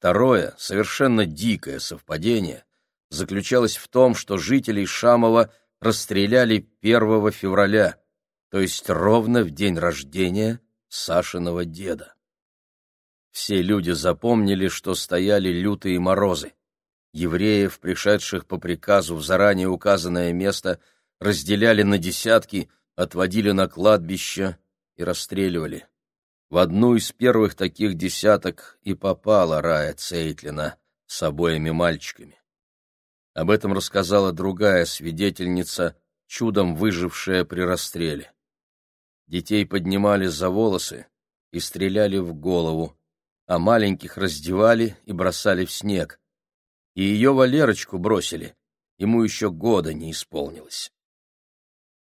Второе, совершенно дикое совпадение, заключалось в том, что жителей Шамова расстреляли 1 февраля, то есть ровно в день рождения Сашиного деда. Все люди запомнили, что стояли лютые морозы. Евреев, пришедших по приказу в заранее указанное место, разделяли на десятки, отводили на кладбище и расстреливали. В одну из первых таких десяток и попала Рая Цейтлина с обоими мальчиками. Об этом рассказала другая свидетельница, чудом выжившая при расстреле. Детей поднимали за волосы и стреляли в голову, а маленьких раздевали и бросали в снег. И ее Валерочку бросили, ему еще года не исполнилось.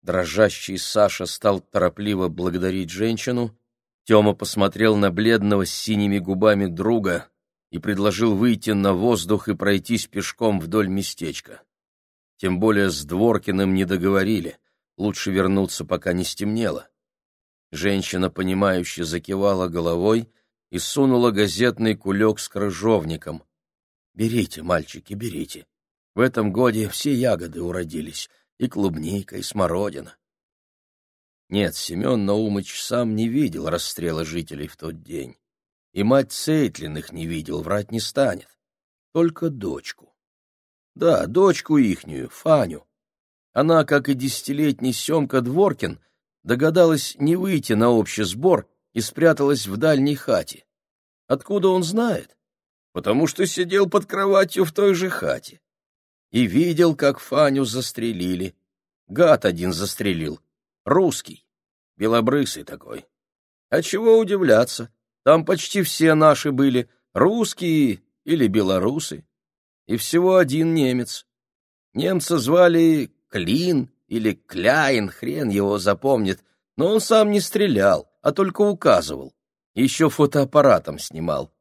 Дрожащий Саша стал торопливо благодарить женщину, Тёма посмотрел на бледного с синими губами друга и предложил выйти на воздух и пройтись пешком вдоль местечка. Тем более с Дворкиным не договорили. лучше вернуться, пока не стемнело. Женщина, понимающе закивала головой и сунула газетный кулек с крыжовником. «Берите, мальчики, берите. В этом годе все ягоды уродились, и клубника, и смородина». Нет, Семен Наумыч сам не видел расстрела жителей в тот день. И мать Цейтлин их не видел, врать не станет. Только дочку. Да, дочку ихнюю, Фаню. Она, как и десятилетний Семка Дворкин, догадалась не выйти на общий сбор и спряталась в дальней хате. Откуда он знает? Потому что сидел под кроватью в той же хате. И видел, как Фаню застрелили. Гад один застрелил. Русский. Белобрысый такой. А чего удивляться? Там почти все наши были. Русские или белорусы. И всего один немец. Немца звали Клин или Кляйн, хрен его запомнит, но он сам не стрелял, а только указывал. Еще фотоаппаратом снимал.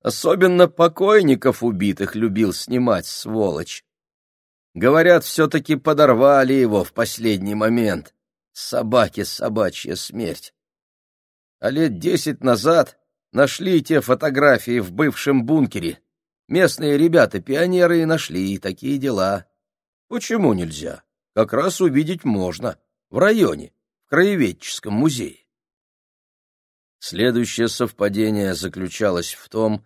Особенно покойников убитых любил снимать, сволочь. Говорят, все-таки подорвали его в последний момент. Собаки собачья смерть. А лет десять назад нашли те фотографии в бывшем бункере. Местные ребята-пионеры и нашли такие дела. Почему нельзя? как раз увидеть можно, в районе, в краеведческом музее. Следующее совпадение заключалось в том,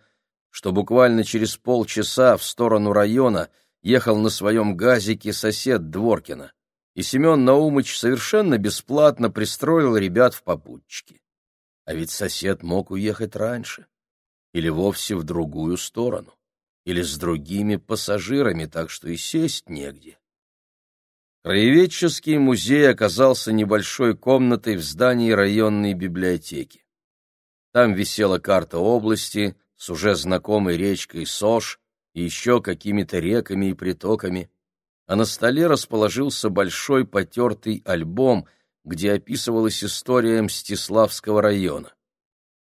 что буквально через полчаса в сторону района ехал на своем газике сосед Дворкина, и Семен Наумыч совершенно бесплатно пристроил ребят в попутчики. А ведь сосед мог уехать раньше, или вовсе в другую сторону, или с другими пассажирами, так что и сесть негде. Краеведческий музей оказался небольшой комнатой в здании районной библиотеки. Там висела карта области с уже знакомой речкой Сош и еще какими-то реками и притоками, а на столе расположился большой потертый альбом, где описывалась история Мстиславского района.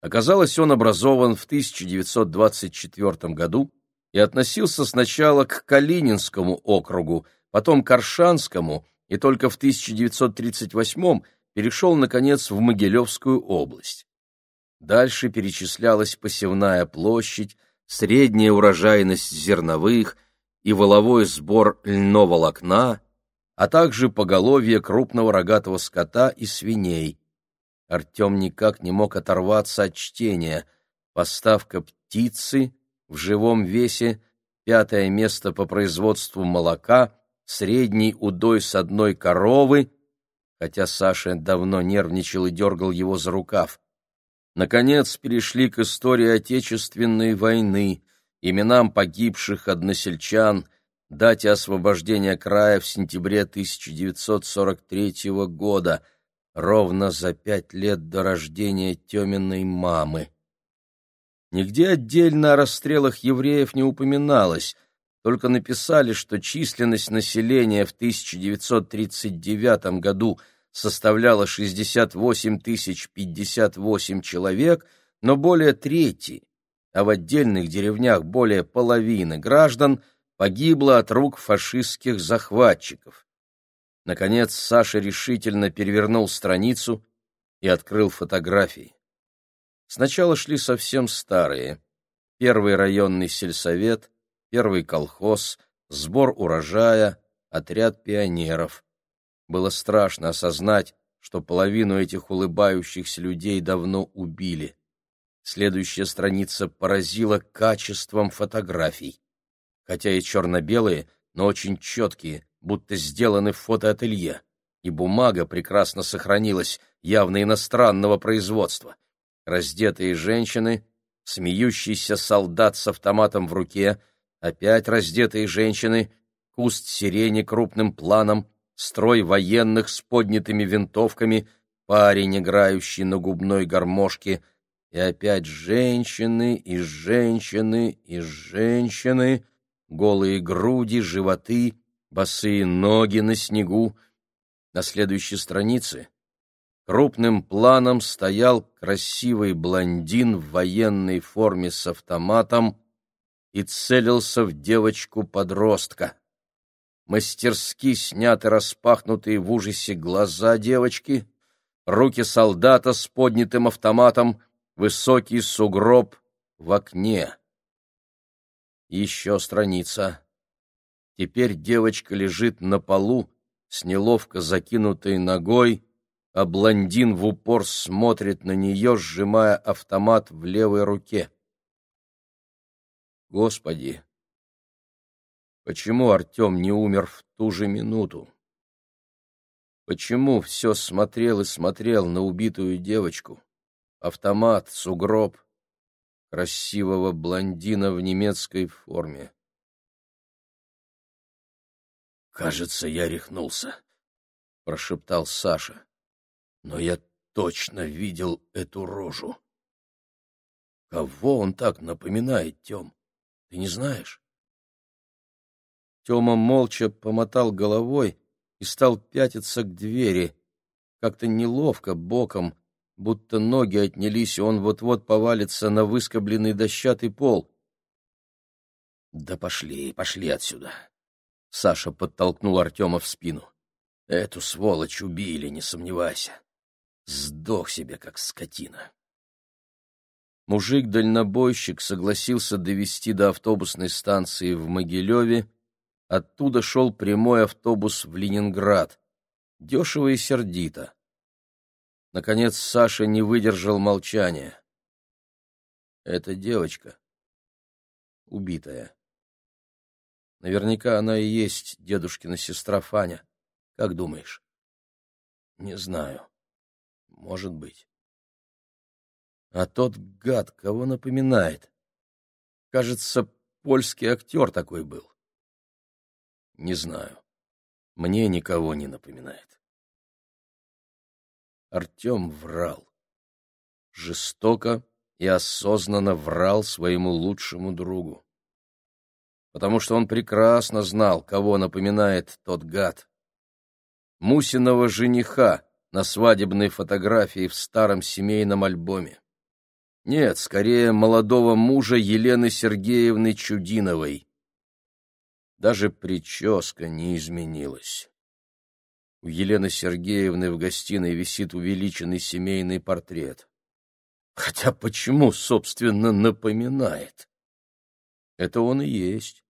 Оказалось, он образован в 1924 году и относился сначала к Калининскому округу, потом к Аршанскому и только в 1938 перешел, наконец, в Могилевскую область. Дальше перечислялась посевная площадь, средняя урожайность зерновых и воловой сбор льноволокна, а также поголовье крупного рогатого скота и свиней. Артем никак не мог оторваться от чтения. Поставка птицы в живом весе, пятое место по производству молока, средний удой с одной коровы, хотя Саша давно нервничал и дергал его за рукав. Наконец перешли к истории Отечественной войны, именам погибших односельчан, дате освобождения края в сентябре 1943 года, ровно за пять лет до рождения Теминой мамы. Нигде отдельно о расстрелах евреев не упоминалось, только написали, что численность населения в 1939 году составляла 68 058 человек, но более трети, а в отдельных деревнях более половины граждан погибло от рук фашистских захватчиков. Наконец Саша решительно перевернул страницу и открыл фотографии. Сначала шли совсем старые. Первый районный сельсовет — первый колхоз, сбор урожая, отряд пионеров. Было страшно осознать, что половину этих улыбающихся людей давно убили. Следующая страница поразила качеством фотографий. Хотя и черно-белые, но очень четкие, будто сделаны в фотоателье. И бумага прекрасно сохранилась, явно иностранного производства. Раздетые женщины, смеющийся солдат с автоматом в руке — Опять раздетые женщины, куст сирени крупным планом, строй военных с поднятыми винтовками, парень, играющий на губной гармошке, и опять женщины и женщины и женщины, голые груди, животы, босые ноги на снегу. На следующей странице крупным планом стоял красивый блондин в военной форме с автоматом, и целился в девочку-подростка. мастерски сняты распахнутые в ужасе глаза девочки, руки солдата с поднятым автоматом, высокий сугроб в окне. Еще страница. Теперь девочка лежит на полу с неловко закинутой ногой, а блондин в упор смотрит на нее, сжимая автомат в левой руке. Господи! Почему Артем не умер в ту же минуту? Почему все смотрел и смотрел на убитую девочку? Автомат, сугроб, красивого блондина в немецкой форме. «Кажется, я рехнулся», — прошептал Саша. «Но я точно видел эту рожу». «Кого он так напоминает, Тем? Ты не знаешь?» Тема молча помотал головой и стал пятиться к двери, как-то неловко, боком, будто ноги отнялись, и он вот-вот повалится на выскобленный дощатый пол. «Да пошли, пошли отсюда!» Саша подтолкнул Артема в спину. «Эту сволочь убили, не сомневайся. Сдох себе, как скотина». Мужик-дальнобойщик согласился довести до автобусной станции в Могилеве, Оттуда шел прямой автобус в Ленинград. Дешево и сердито. Наконец Саша не выдержал молчания. Это девочка. Убитая. Наверняка она и есть дедушкина сестра Фаня. Как думаешь? Не знаю. Может быть. А тот гад кого напоминает? Кажется, польский актер такой был. Не знаю. Мне никого не напоминает. Артем врал. Жестоко и осознанно врал своему лучшему другу. Потому что он прекрасно знал, кого напоминает тот гад. Мусиного жениха на свадебной фотографии в старом семейном альбоме. Нет, скорее молодого мужа Елены Сергеевны Чудиновой, даже прическа не изменилась. У Елены Сергеевны в гостиной висит увеличенный семейный портрет. Хотя почему, собственно, напоминает? Это он и есть.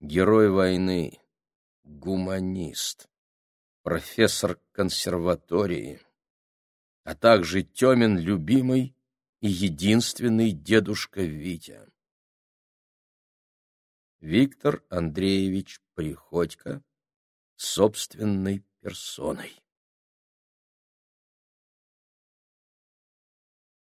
Герой войны, гуманист, профессор консерватории, а также Темин любимый и единственный дедушка Витя. Виктор Андреевич Приходько собственной персоной.